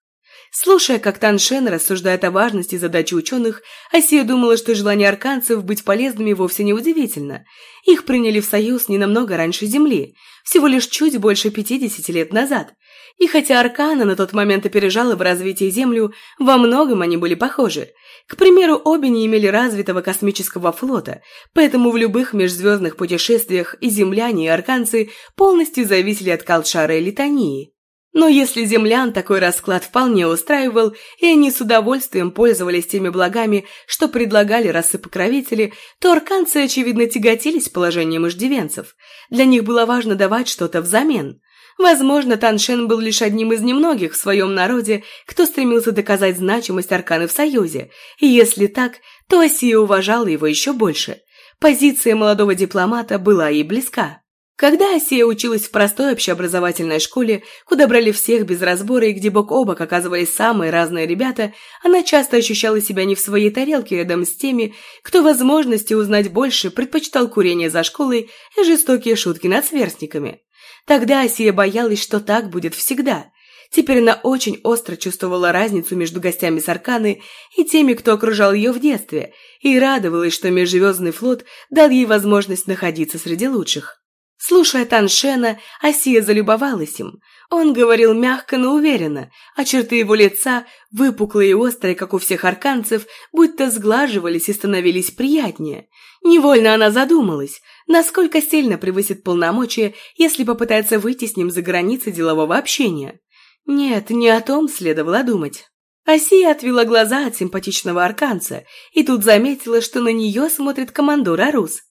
Слушая, как Тан Шен рассуждает о важности задачи ученых, Асия думала, что желание арканцев быть полезными вовсе не удивительно. Их приняли в Союз не намного раньше Земли, всего лишь чуть больше 50 лет назад. И хотя Аркана на тот момент опережала в развитии Землю, во многом они были похожи. К примеру, обе не имели развитого космического флота, поэтому в любых межзвездных путешествиях и земляне, и арканцы полностью зависели от Калшара и Литании. Но если землян такой расклад вполне устраивал, и они с удовольствием пользовались теми благами, что предлагали расы покровители, то арканцы, очевидно, тяготились положением иждивенцев. Для них было важно давать что-то взамен. Возможно, Таншен был лишь одним из немногих в своем народе, кто стремился доказать значимость Арканы в Союзе, и если так, то Осия уважала его еще больше. Позиция молодого дипломата была ей близка. Когда Осия училась в простой общеобразовательной школе, куда брали всех без разбора и где бок о бок оказывались самые разные ребята, она часто ощущала себя не в своей тарелке рядом с теми, кто возможности узнать больше предпочитал курение за школой и жестокие шутки над сверстниками. Тогда Осия боялась, что так будет всегда. Теперь она очень остро чувствовала разницу между гостями Сарканы и теми, кто окружал ее в детстве, и радовалась, что Межзвездный флот дал ей возможность находиться среди лучших. Слушая Таншена, Асия залюбовалась им. Он говорил мягко, но уверенно, а черты его лица, выпуклые и острые, как у всех арканцев, будто сглаживались и становились приятнее. Невольно она задумалась, насколько сильно превысит полномочия, если попытается выйти с ним за границы делового общения. Нет, не о том следовало думать. Асия отвела глаза от симпатичного арканца и тут заметила, что на нее смотрит командор Арус.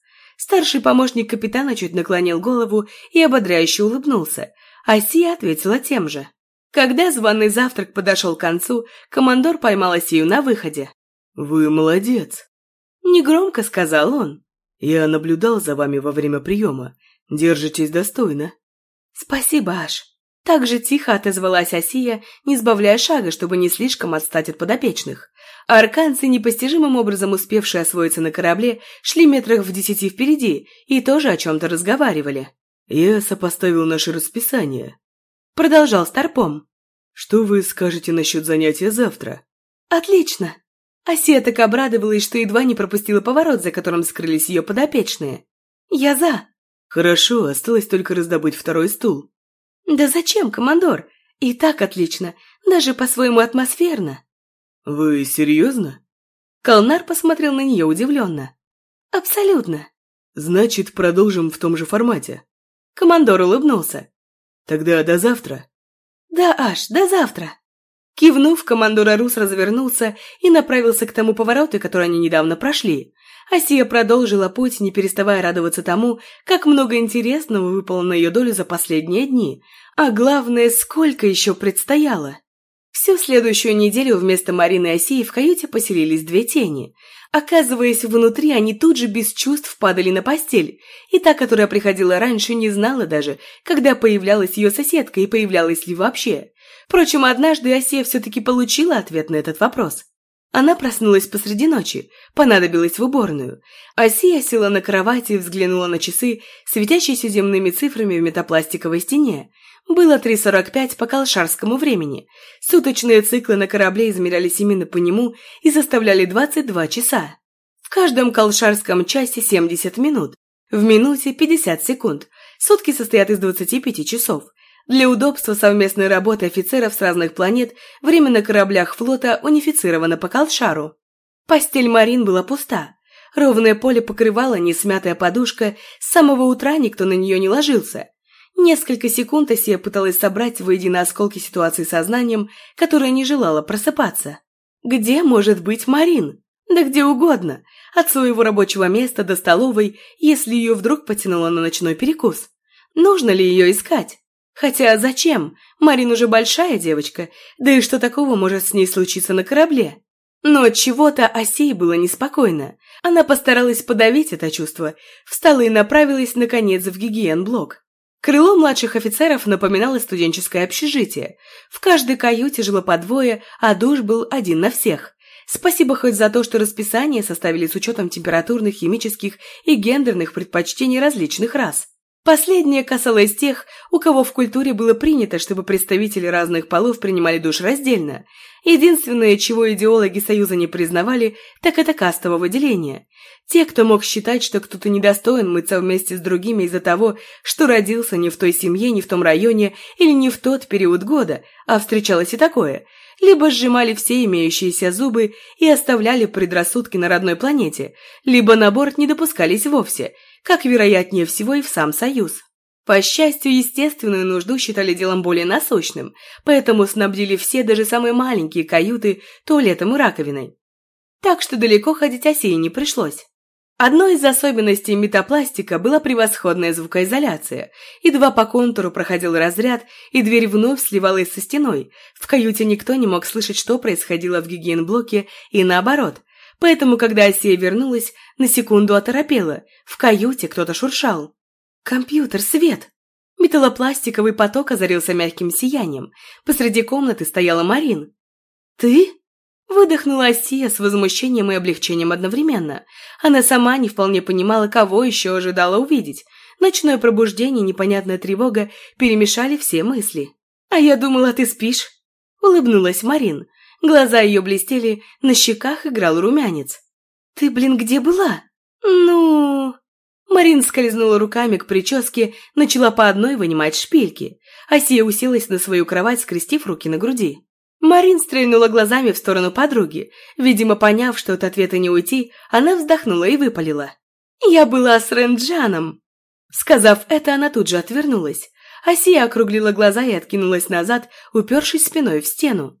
Старший помощник капитана чуть наклонил голову и ободряюще улыбнулся, а Сия ответила тем же. Когда званый завтрак подошел к концу, командор поймал Асию на выходе. «Вы молодец», — негромко сказал он. «Я наблюдал за вами во время приема. Держитесь достойно». «Спасибо, Аш». Так же тихо отозвалась Асия, не сбавляя шага, чтобы не слишком отстать от подопечных. А арканцы, непостижимым образом успевшие освоиться на корабле, шли метрах в десяти впереди и тоже о чем-то разговаривали. «Я сопоставил наше расписание», — продолжал Старпом. «Что вы скажете насчет занятия завтра?» «Отлично!» Асия так обрадовалась, что едва не пропустила поворот, за которым скрылись ее подопечные. «Я за!» «Хорошо, осталось только раздобыть второй стул». «Да зачем, командор? И так отлично, даже по-своему атмосферно». «Вы серьезно?» Колнар посмотрел на нее удивленно. «Абсолютно». «Значит, продолжим в том же формате». Командор улыбнулся. «Тогда до завтра». «Да, аж, до завтра». Кивнув, командор Арус развернулся и направился к тому повороту, который они недавно прошли. Асия продолжила путь, не переставая радоваться тому, как много интересного выпало на ее долю за последние дни, а главное, сколько еще предстояло. Всю следующую неделю вместо Марины и Осии в каюте поселились две тени. Оказываясь внутри, они тут же без чувств падали на постель, и та, которая приходила раньше, не знала даже, когда появлялась ее соседка и появлялась ли вообще. Впрочем, однажды Осия все-таки получила ответ на этот вопрос. Она проснулась посреди ночи, понадобилась в уборную. Асия села на кровати и взглянула на часы, светящиеся земными цифрами в метапластиковой стене. Было 3.45 по колшарскому времени. Суточные циклы на корабле измерялись именно по нему и составляли 22 часа. В каждом колшарском часе 70 минут, в минуте 50 секунд. Сутки состоят из 25 часов. Для удобства совместной работы офицеров с разных планет время на кораблях флота унифицировано по колшару. Постель Марин была пуста. Ровное поле покрывала несмятая подушка, с самого утра никто на нее не ложился. Несколько секунд Асия пыталась собрать воедино осколки ситуации сознанием, которая не желала просыпаться. Где может быть Марин? Да где угодно. От своего рабочего места до столовой, если ее вдруг потянуло на ночной перекус. Нужно ли ее искать? Хотя зачем? Марин уже большая девочка, да и что такого может с ней случиться на корабле? Но от чего-то Осей было неспокойно. Она постаралась подавить это чувство, встала и направилась, наконец, в гигиен-блок. Крыло младших офицеров напоминало студенческое общежитие. В каждой каюте жило по двое, а душ был один на всех. Спасибо хоть за то, что расписание составили с учетом температурных, химических и гендерных предпочтений различных рас. Последнее касалось тех, у кого в культуре было принято, чтобы представители разных полов принимали душ раздельно. Единственное, чего идеологи Союза не признавали, так это кастового деления. Те, кто мог считать, что кто-то недостоин мыться вместе с другими из-за того, что родился не в той семье, не в том районе или не в тот период года, а встречалось и такое, либо сжимали все имеющиеся зубы и оставляли предрассудки на родной планете, либо на борт не допускались вовсе – как вероятнее всего и в сам Союз. По счастью, естественную нужду считали делом более насущным, поэтому снабдили все, даже самые маленькие каюты, туалетом и раковиной. Так что далеко ходить осей не пришлось. Одной из особенностей метапластика была превосходная звукоизоляция. Едва по контуру проходил разряд, и дверь вновь сливалась со стеной. В каюте никто не мог слышать, что происходило в гигиенблоке, и наоборот. Поэтому, когда Асия вернулась, на секунду оторопела. В каюте кто-то шуршал. «Компьютер, свет!» Металлопластиковый поток озарился мягким сиянием. Посреди комнаты стояла Марин. «Ты?» Выдохнула Асия с возмущением и облегчением одновременно. Она сама не вполне понимала, кого еще ожидала увидеть. Ночное пробуждение и непонятная тревога перемешали все мысли. «А я думала, ты спишь?» Улыбнулась Марин. Глаза ее блестели, на щеках играл румянец. «Ты, блин, где была?» «Ну...» Марин скользнула руками к прическе, начала по одной вынимать шпильки. Асия уселась на свою кровать, скрестив руки на груди. Марин стрельнула глазами в сторону подруги. Видимо, поняв, что от ответа не уйти, она вздохнула и выпалила. «Я была с Ренджаном!» Сказав это, она тут же отвернулась. Асия округлила глаза и откинулась назад, упершись спиной в стену.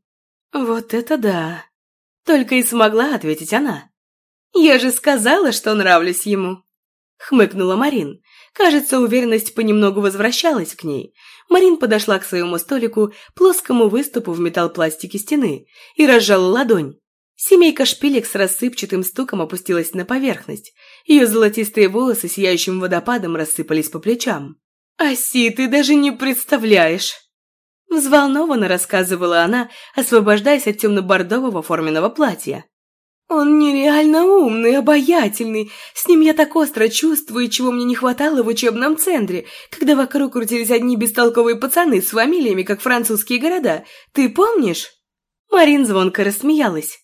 «Вот это да!» Только и смогла ответить она. «Я же сказала, что нравлюсь ему!» Хмыкнула Марин. Кажется, уверенность понемногу возвращалась к ней. Марин подошла к своему столику, плоскому выступу в металлпластике стены, и разжала ладонь. Семейка шпилек с рассыпчатым стуком опустилась на поверхность. Ее золотистые волосы сияющим водопадом рассыпались по плечам. «Аси, ты даже не представляешь!» Взволнованно рассказывала она, освобождаясь от темно-бордового форменного платья. «Он нереально умный, обаятельный. С ним я так остро чувствую, чего мне не хватало в учебном центре, когда вокруг крутились одни бестолковые пацаны с фамилиями, как французские города. Ты помнишь?» Марин звонко рассмеялась.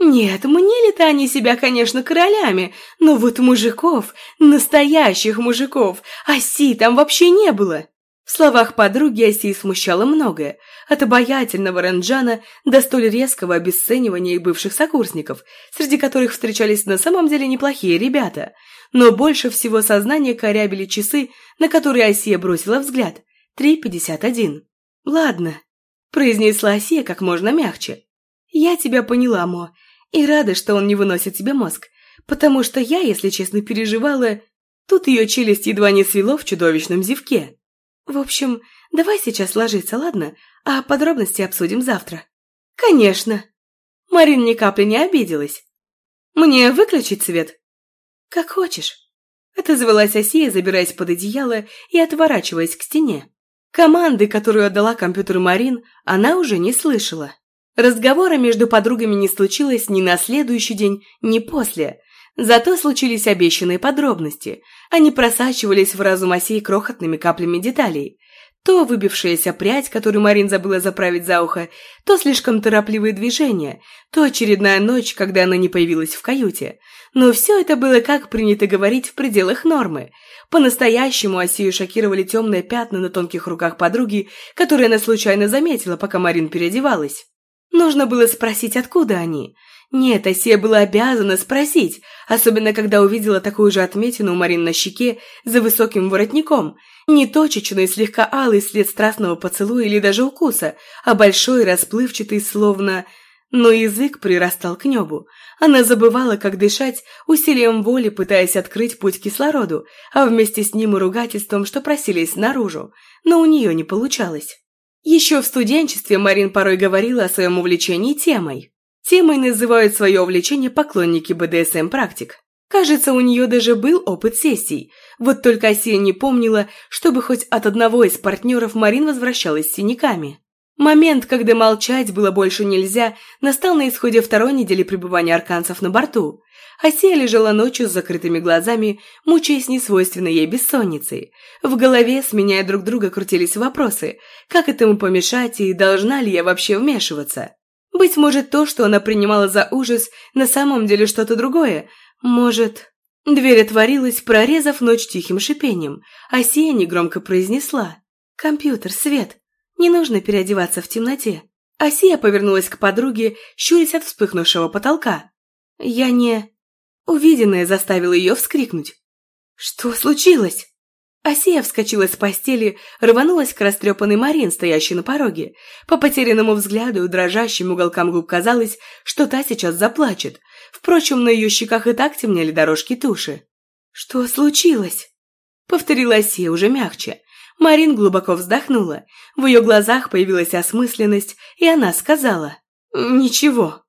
«Нет, мнили-то они себя, конечно, королями, но вот мужиков, настоящих мужиков, оси там вообще не было!» В словах подруги Оси смущало многое, от обаятельного Ренджана до столь резкого обесценивания их бывших сокурсников, среди которых встречались на самом деле неплохие ребята. Но больше всего сознание корябили часы, на которые Осия бросила взгляд. 3.51. «Ладно», – произнесла Осия как можно мягче. «Я тебя поняла, Мо, и рада, что он не выносит тебе мозг, потому что я, если честно, переживала...» Тут ее челюсть едва не свело в чудовищном зевке. В общем, давай сейчас ложиться, ладно? А подробности обсудим завтра. Конечно. Марин ни капли не обиделась. Мне выключить свет? Как хочешь. Отозвалась Осия, забираясь под одеяло и отворачиваясь к стене. Команды, которую отдала компьютеру Марин, она уже не слышала. Разговора между подругами не случилось ни на следующий день, ни после. Зато случились обещанные подробности. Они просачивались в разум осей крохотными каплями деталей. То выбившаяся прядь, которую Марин забыла заправить за ухо, то слишком торопливые движения, то очередная ночь, когда она не появилась в каюте. Но все это было, как принято говорить, в пределах нормы. По-настоящему Осию шокировали темные пятна на тонких руках подруги, которые она случайно заметила, пока Марин переодевалась. Нужно было спросить, откуда они. Нет, Осия была обязана спросить, особенно когда увидела такую же отметину у Марин на щеке за высоким воротником. Не точечный, слегка алый след страстного поцелуя или даже укуса, а большой, расплывчатый, словно... Но язык прирастал к небу. Она забывала, как дышать, усилием воли пытаясь открыть путь кислороду, а вместе с ним и ругательством, что просились наружу, но у нее не получалось. Еще в студенчестве Марин порой говорила о своем увлечении темой. Темой называют свое увлечение поклонники БДСМ-практик. Кажется, у нее даже был опыт сессий. Вот только Асия не помнила, чтобы хоть от одного из партнеров Марин возвращалась с синяками. Момент, когда молчать было больше нельзя, настал на исходе второй недели пребывания арканцев на борту. Асия лежала ночью с закрытыми глазами, мучаясь несвойственной ей бессонницей. В голове, сменяя друг друга, крутились вопросы. Как этому помешать и должна ли я вообще вмешиваться? Быть может, то, что она принимала за ужас, на самом деле что-то другое. Может... Дверь отворилась, прорезав ночь тихим шипением, а Сия негромко произнесла. «Компьютер, свет! Не нужно переодеваться в темноте!» Асия повернулась к подруге, щурясь от вспыхнувшего потолка. «Я не...» Увиденное заставило ее вскрикнуть. «Что случилось?» Асия вскочила с постели, рванулась к растрепанной Марин, стоящей на пороге. По потерянному взгляду и дрожащим уголкам губ казалось, что та сейчас заплачет. Впрочем, на ее щеках и так темнели дорожки туши. «Что случилось?» Повторила Асия уже мягче. Марин глубоко вздохнула. В ее глазах появилась осмысленность, и она сказала «Ничего».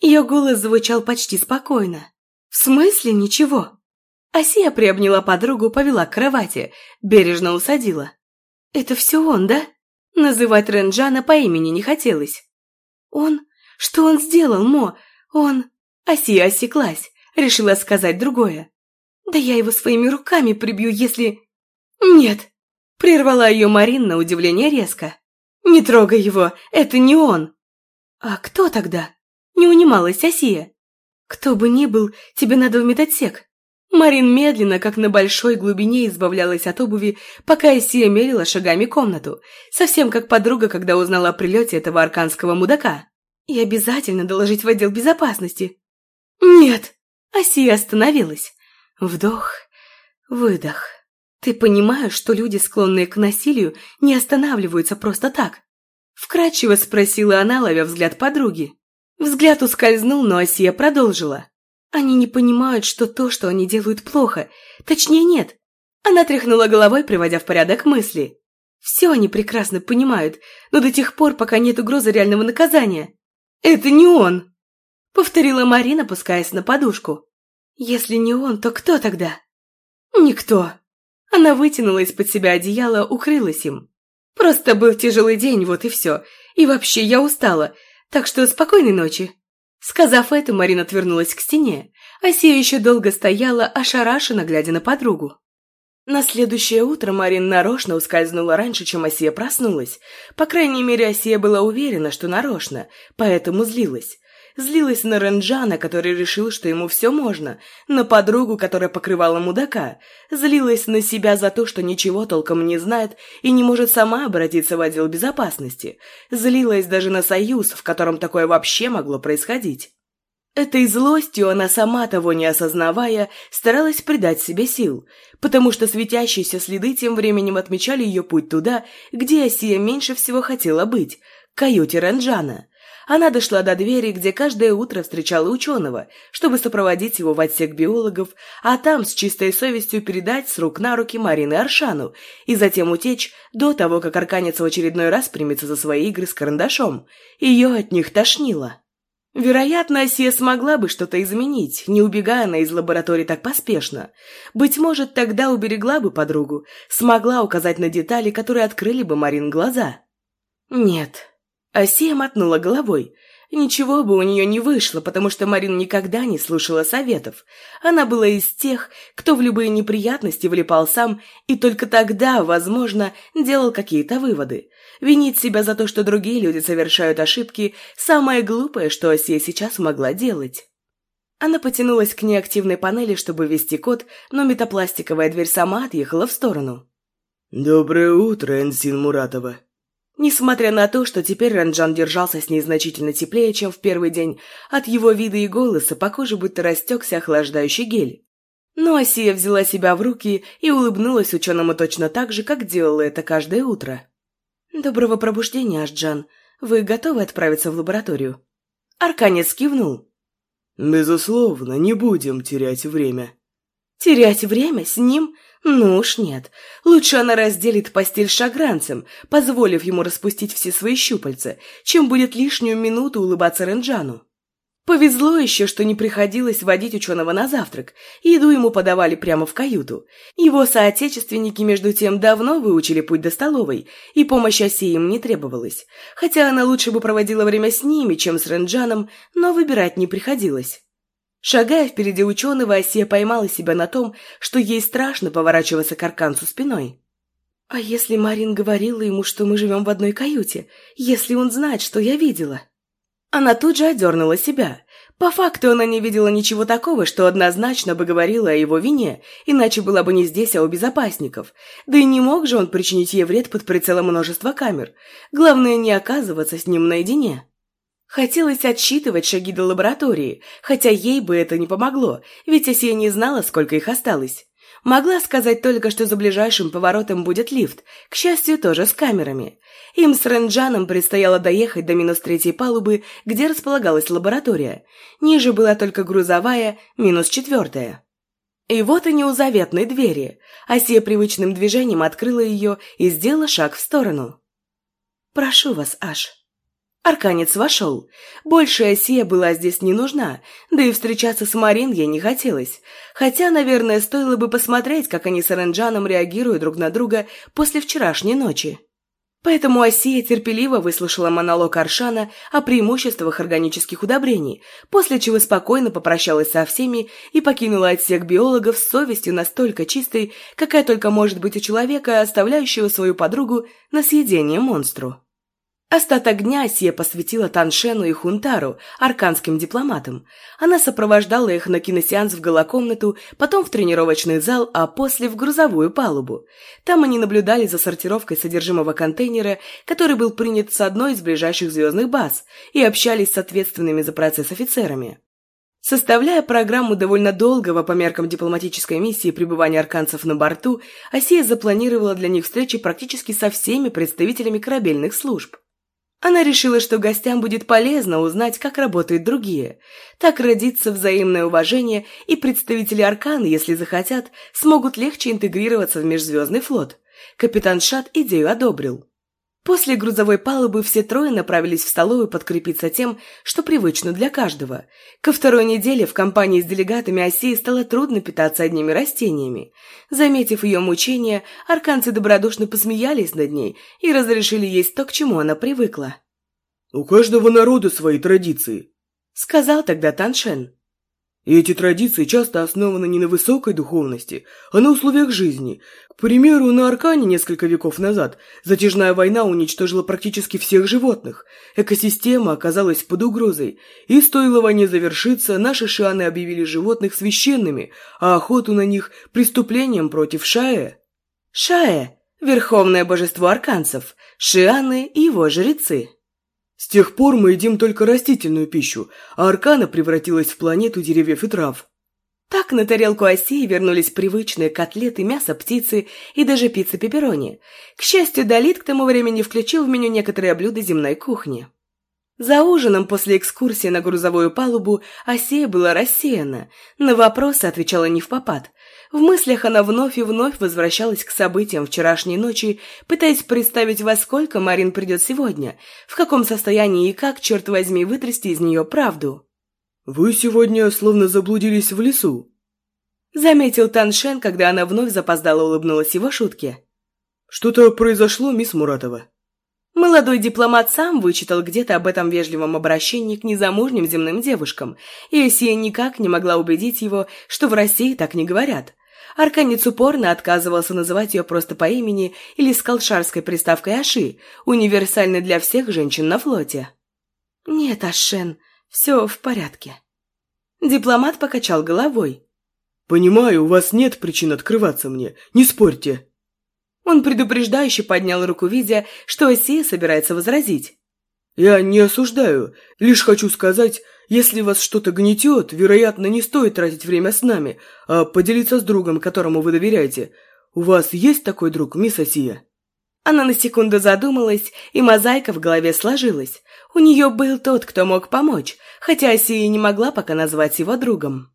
Ее голос звучал почти спокойно. «В смысле ничего?» Асия приобняла подругу, повела к кровати, бережно усадила. «Это все он, да?» Называть Ренджана по имени не хотелось. «Он? Что он сделал, Мо? Он...» Асия осеклась, решила сказать другое. «Да я его своими руками прибью, если...» «Нет!» Прервала ее Марин на удивление резко. «Не трогай его, это не он!» «А кто тогда?» Не унималась Асия. «Кто бы ни был, тебе надо в медотсек. Марин медленно, как на большой глубине, избавлялась от обуви, пока Исия мерила шагами комнату, совсем как подруга, когда узнала о прилете этого арканского мудака. «И обязательно доложить в отдел безопасности». «Нет!» Асия остановилась. Вдох, выдох. «Ты понимаешь, что люди, склонные к насилию, не останавливаются просто так?» Вкратчиво спросила она, ловя взгляд подруги. Взгляд ускользнул, но Асия продолжила. Они не понимают, что то, что они делают, плохо. Точнее, нет. Она тряхнула головой, приводя в порядок мысли. Все они прекрасно понимают, но до тех пор, пока нет угрозы реального наказания. «Это не он!» — повторила Марина, опускаясь на подушку. «Если не он, то кто тогда?» «Никто». Она вытянула из-под себя одеяло, укрылась им. «Просто был тяжелый день, вот и все. И вообще, я устала, так что спокойной ночи». Сказав это, Марина отвернулась к стене. Асия еще долго стояла, ошарашенно глядя на подругу. На следующее утро Марин нарочно ускользнула раньше, чем Асия проснулась. По крайней мере, Асия была уверена, что нарочно, поэтому злилась. Злилась на Ренджана, который решил, что ему все можно, на подругу, которая покрывала мудака. Злилась на себя за то, что ничего толком не знает и не может сама обратиться в отдел безопасности. Злилась даже на союз, в котором такое вообще могло происходить. Этой злостью она сама, того не осознавая, старалась придать себе сил, потому что светящиеся следы тем временем отмечали ее путь туда, где Осия меньше всего хотела быть – каюте Ранджана. Она дошла до двери, где каждое утро встречала ученого, чтобы сопроводить его в отсек биологов, а там с чистой совестью передать с рук на руки Марины Аршану и затем утечь до того, как Арканец в очередной раз примется за свои игры с карандашом. Ее от них тошнило. Вероятно, Асия смогла бы что-то изменить, не убегая она из лаборатории так поспешно. Быть может, тогда уберегла бы подругу, смогла указать на детали, которые открыли бы Марин глаза. Нет, Асия мотнула головой. Ничего бы у нее не вышло, потому что Марин никогда не слушала советов. Она была из тех, кто в любые неприятности влипал сам и только тогда, возможно, делал какие-то выводы. Винить себя за то, что другие люди совершают ошибки – самое глупое, что Асия сейчас могла делать. Она потянулась к неактивной панели, чтобы ввести код, но метапластиковая дверь сама отъехала в сторону. «Доброе утро, Энсин Муратова», Несмотря на то, что теперь Ранджан держался с ней значительно теплее, чем в первый день, от его вида и голоса по коже будто растекся охлаждающий гель. Но Асия взяла себя в руки и улыбнулась ученому точно так же, как делала это каждое утро. «Доброго пробуждения, Ашджан. Вы готовы отправиться в лабораторию?» Арканец кивнул. «Безусловно, не будем терять время». «Терять время с ним? Ну уж нет. Лучше она разделит постель шагранцем, позволив ему распустить все свои щупальца, чем будет лишнюю минуту улыбаться Ренджану. Повезло еще, что не приходилось водить ученого на завтрак, еду ему подавали прямо в каюту. Его соотечественники, между тем, давно выучили путь до столовой, и помощь оси им не требовалась. Хотя она лучше бы проводила время с ними, чем с Ренджаном, но выбирать не приходилось. Шагая впереди ученого, Осия поймала себя на том, что ей страшно поворачиваться к Арканцу спиной. «А если Марин говорила ему, что мы живем в одной каюте? Если он знает, что я видела?» Она тут же одернула себя. По факту она не видела ничего такого, что однозначно бы говорила о его вине, иначе была бы не здесь, а у безопасников. Да и не мог же он причинить ей вред под прицелом множества камер. Главное, не оказываться с ним наедине. Хотелось отсчитывать шаги до лаборатории, хотя ей бы это не помогло, ведь Асия не знала, сколько их осталось. Могла сказать только, что за ближайшим поворотом будет лифт, к счастью, тоже с камерами. Им с Ренджаном предстояло доехать до минус третьей палубы, где располагалась лаборатория. Ниже была только грузовая, минус четвертая. И вот они у заветной двери. Асия привычным движением открыла ее и сделала шаг в сторону. «Прошу вас, Аш», Арканец вошел. Большая Сия была здесь не нужна, да и встречаться с Марин ей не хотелось. Хотя, наверное, стоило бы посмотреть, как они с Оранджаном реагируют друг на друга после вчерашней ночи. Поэтому Асия терпеливо выслушала монолог Аршана о преимуществах органических удобрений, после чего спокойно попрощалась со всеми и покинула отсек биологов с совестью настолько чистой, какая только может быть у человека, оставляющего свою подругу на съедение монстру. Остаток дня Сия посвятила Таншену и Хунтару, арканским дипломатам. Она сопровождала их на киносеанс в голокомнату, потом в тренировочный зал, а после в грузовую палубу. Там они наблюдали за сортировкой содержимого контейнера, который был принят с одной из ближайших звездных баз, и общались с ответственными за процесс офицерами. Составляя программу довольно долгого по меркам дипломатической миссии пребывания арканцев на борту, Асия запланировала для них встречи практически со всеми представителями корабельных служб. Она решила, что гостям будет полезно узнать, как работают другие. Так родится взаимное уважение, и представители Аркана, если захотят, смогут легче интегрироваться в межзвездный флот. Капитан Шат идею одобрил. После грузовой палубы все трое направились в столовую подкрепиться тем, что привычно для каждого. Ко второй неделе в компании с делегатами Осии стало трудно питаться одними растениями. Заметив ее мучения, арканцы добродушно посмеялись над ней и разрешили есть то, к чему она привыкла. «У каждого народа свои традиции», — сказал тогда Таншен. И эти традиции часто основаны не на высокой духовности, а на условиях жизни. К примеру, на Аркане несколько веков назад затяжная война уничтожила практически всех животных. Экосистема оказалась под угрозой, и стоило войне завершиться, наши шианы объявили животных священными, а охоту на них – преступлением против Шая. Шая – верховное божество арканцев, шианы и его жрецы. С тех пор мы едим только растительную пищу, а Аркана превратилась в планету деревьев и трав. Так на тарелку оси вернулись привычные котлеты, мясо птицы и даже пицца пепперони. К счастью, Далит к тому времени включил в меню некоторые блюда земной кухни. За ужином после экскурсии на грузовую палубу Осея была рассеяна, на вопросы отвечала не в попад – в мыслях она вновь и вновь возвращалась к событиям вчерашней ночи, пытаясь представить, во сколько Марин придет сегодня, в каком состоянии и как, черт возьми, вытрясти из нее правду. «Вы сегодня словно заблудились в лесу», — заметил Таншен, когда она вновь запоздала улыбнулась его шутке. «Что-то произошло, мисс Муратова?» Молодой дипломат сам вычитал где-то об этом вежливом обращении к незамужним земным девушкам, и Осия никак не могла убедить его, что в России так не говорят. Арканец упорно отказывался называть ее просто по имени или с колшарской приставкой «Аши», универсальной для всех женщин на флоте. «Нет, Ашен, все в порядке». Дипломат покачал головой. «Понимаю, у вас нет причин открываться мне, не спорьте». Он предупреждающе поднял руку, видя, что Осия собирается возразить. «Я не осуждаю, лишь хочу сказать, если вас что-то гнетет, вероятно, не стоит тратить время с нами, а поделиться с другом, которому вы доверяете. У вас есть такой друг, мисс Осия?» Она на секунду задумалась, и мозаика в голове сложилась. У нее был тот, кто мог помочь, хотя Осия не могла пока назвать его другом.